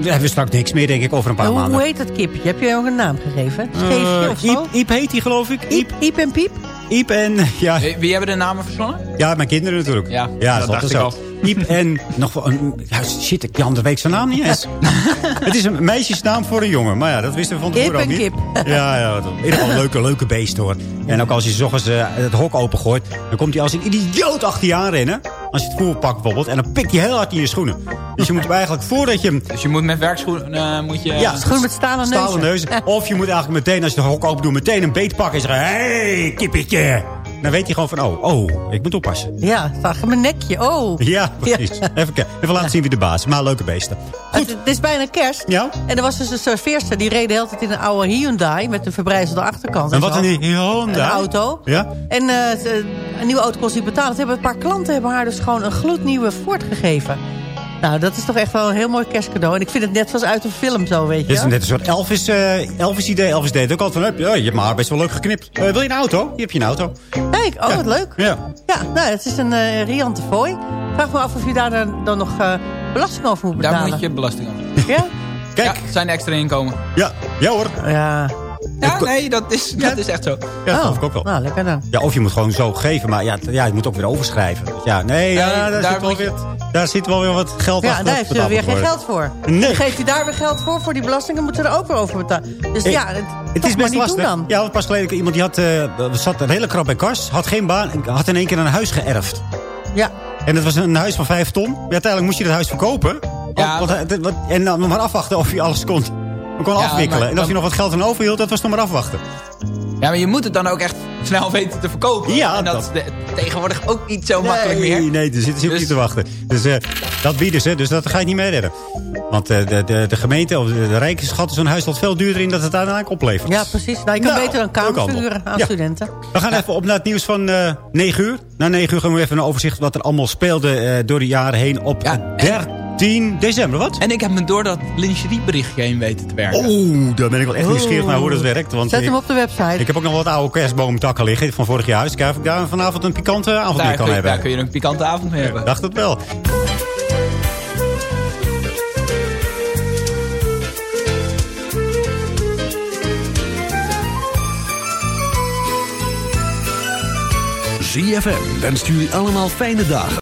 [SPEAKER 9] hebben we straks niks meer, denk ik, over een paar maanden.
[SPEAKER 10] hoe heet dat kipje? Heb je ook een naam gegeven? Scheefje of zo?
[SPEAKER 9] Iep, Iep heet die, geloof ik.
[SPEAKER 10] Iep, Iep en Piep?
[SPEAKER 9] Iep en... Ja,
[SPEAKER 11] Wie, hebben de namen verzonnen?
[SPEAKER 9] ja, mijn kinderen natuurlijk.
[SPEAKER 11] Ja,
[SPEAKER 9] ja
[SPEAKER 11] dat
[SPEAKER 9] dat
[SPEAKER 11] dacht ik
[SPEAKER 9] zo. Iep en nog wel een... Ja, shit, ik Jan de Week zijn naam niet eens. het is een meisjesnaam voor een jongen. Maar ja, dat wisten we van tevoren
[SPEAKER 10] Kip
[SPEAKER 9] ook
[SPEAKER 10] en
[SPEAKER 9] niet.
[SPEAKER 10] kip.
[SPEAKER 9] Ja, ja. In ieder geval een leuke, leuke beest hoor. En ook als je 's ochtends eh, het hok opengooit... dan komt hij als een idioot achter je aanrennen. Als je het voer pakt bijvoorbeeld. En dan pikt hij heel hard in je schoenen. Dus je moet hem eigenlijk voordat je hem...
[SPEAKER 11] Dus je moet met werkschoenen... eh, moet je,
[SPEAKER 9] Ja,
[SPEAKER 10] Schoen met stalen neuzen.
[SPEAKER 9] stalen neuzen. Of je moet eigenlijk meteen, als je de hok open doet... meteen een beet pakken en zeggen... Hé, hey, kippetje. Dan weet hij gewoon van... Oh, oh, ik moet oppassen.
[SPEAKER 10] Ja, je mijn nekje. Oh.
[SPEAKER 9] Ja, precies. Even, kijken. Even laten zien wie de baas is. Maar leuke beesten.
[SPEAKER 10] Het, het is bijna kerst.
[SPEAKER 9] Ja?
[SPEAKER 10] En er was dus een serveerster die reed de hele tijd in een oude Hyundai... met een verbrijzelde achterkant.
[SPEAKER 9] En wat
[SPEAKER 10] zo.
[SPEAKER 9] een Hyundai?
[SPEAKER 10] Een auto.
[SPEAKER 9] Ja?
[SPEAKER 10] En eh, een nieuwe auto ze niet. Ze hebben een paar klanten hebben haar dus gewoon een gloednieuwe Ford gegeven. Nou, dat is toch echt wel een heel mooi kerstcadeau. En ik vind het net zoals uit een film zo, weet je.
[SPEAKER 9] Dit is net een soort Elvis, eh, Elvis idee. Elvis deed ook altijd van... Ja, je hebt mijn haar best wel leuk geknipt. Eh, wil je een auto? Hier heb je een auto.
[SPEAKER 10] Kijk, oh, wat leuk.
[SPEAKER 9] Ja.
[SPEAKER 10] Ja, nou, het is een eh riante fooi. Ik vraag me af of je daar dan, dan nog eh, belasting over moet betalen.
[SPEAKER 11] Daar moet je belasting over.
[SPEAKER 10] Ja?
[SPEAKER 9] Kijk.
[SPEAKER 11] Ja, zijn extra inkomen.
[SPEAKER 9] Ja, ja hoor.
[SPEAKER 10] Ja.
[SPEAKER 11] Ja, nee, dat is, dat is echt zo.
[SPEAKER 9] Ja, dat geloof ik ook wel.
[SPEAKER 10] Nou, lekker dan.
[SPEAKER 9] Ja, of je moet gewoon zo geven. Maar ja, ja je moet ook weer overschrijven. Dus ja, nee, ja, daar,
[SPEAKER 11] daar
[SPEAKER 9] zit wel weer, daar zit wel weer wat geld
[SPEAKER 10] Ja,
[SPEAKER 9] achter.
[SPEAKER 10] daar heeft ze
[SPEAKER 9] betaald
[SPEAKER 10] weer geen geld voor.
[SPEAKER 9] Nee.
[SPEAKER 10] Dan geeft hij daar weer geld voor. Voor die belastingen moeten ze er ook weer over betalen. Dus
[SPEAKER 9] Eh,
[SPEAKER 10] ja, het,
[SPEAKER 9] Het is best
[SPEAKER 10] niet
[SPEAKER 9] lastig.
[SPEAKER 10] doen dan.
[SPEAKER 9] Ja, want pas geleden iemand die had, eh, zat een hele krap bij kas, had geen baan had in één keer een huis geërfd.
[SPEAKER 10] Ja.
[SPEAKER 9] En het was een huis van vijf ton. Maar uiteindelijk moest je dat huis verkopen.
[SPEAKER 11] Ja,
[SPEAKER 9] Want, want, want- en dan nog maar afwachten of je alles kon, hem
[SPEAKER 11] kon
[SPEAKER 9] afwikkelen. En als
[SPEAKER 11] hij
[SPEAKER 9] nog wat geld aan overhield, dat was dan maar afwachten.
[SPEAKER 11] Ja, maar je moet het dan ook echt snel weten te verkopen.
[SPEAKER 9] Ja,
[SPEAKER 11] en dat, is tegenwoordig ook niet zo makkelijk meer.
[SPEAKER 9] Nee, nee, er zit
[SPEAKER 11] dus...
[SPEAKER 9] niet te wachten. Dus eh, dat bieden ze, dus dat ga je niet meer redden. Want eh, de, de, de, gemeente of de, Rijken schatten zo'n huis wat veel duurder in dat het uiteindelijk oplevert.
[SPEAKER 10] Ja, precies. Nou, je kan
[SPEAKER 9] nou,
[SPEAKER 10] beter een kamer verhuren aan studenten.
[SPEAKER 9] We gaan even op naar het nieuws van eh, uh, 9 uur. Na 9 uur gaan we even een overzicht wat er allemaal speelde door de jaren heen op
[SPEAKER 11] ja,
[SPEAKER 9] 10 december, wat?
[SPEAKER 11] En ik heb me door dat lingerieberichtje heen weten te werken.
[SPEAKER 9] Oeh, daar ben ik wel echt nieuwsgierig naar hoe dat oh. werkt. Want
[SPEAKER 10] Zet hem op de website.
[SPEAKER 9] Ik heb ook nog wat oude kerstboomtakken liggen van vorig jaar. Dus kijk of ik daar vanavond een pikante avond mee kan hebben.
[SPEAKER 11] Daar kun je een pikante avond mee hebben.
[SPEAKER 9] Dacht het wel.
[SPEAKER 1] ZFM wens jullie allemaal fijne dagen.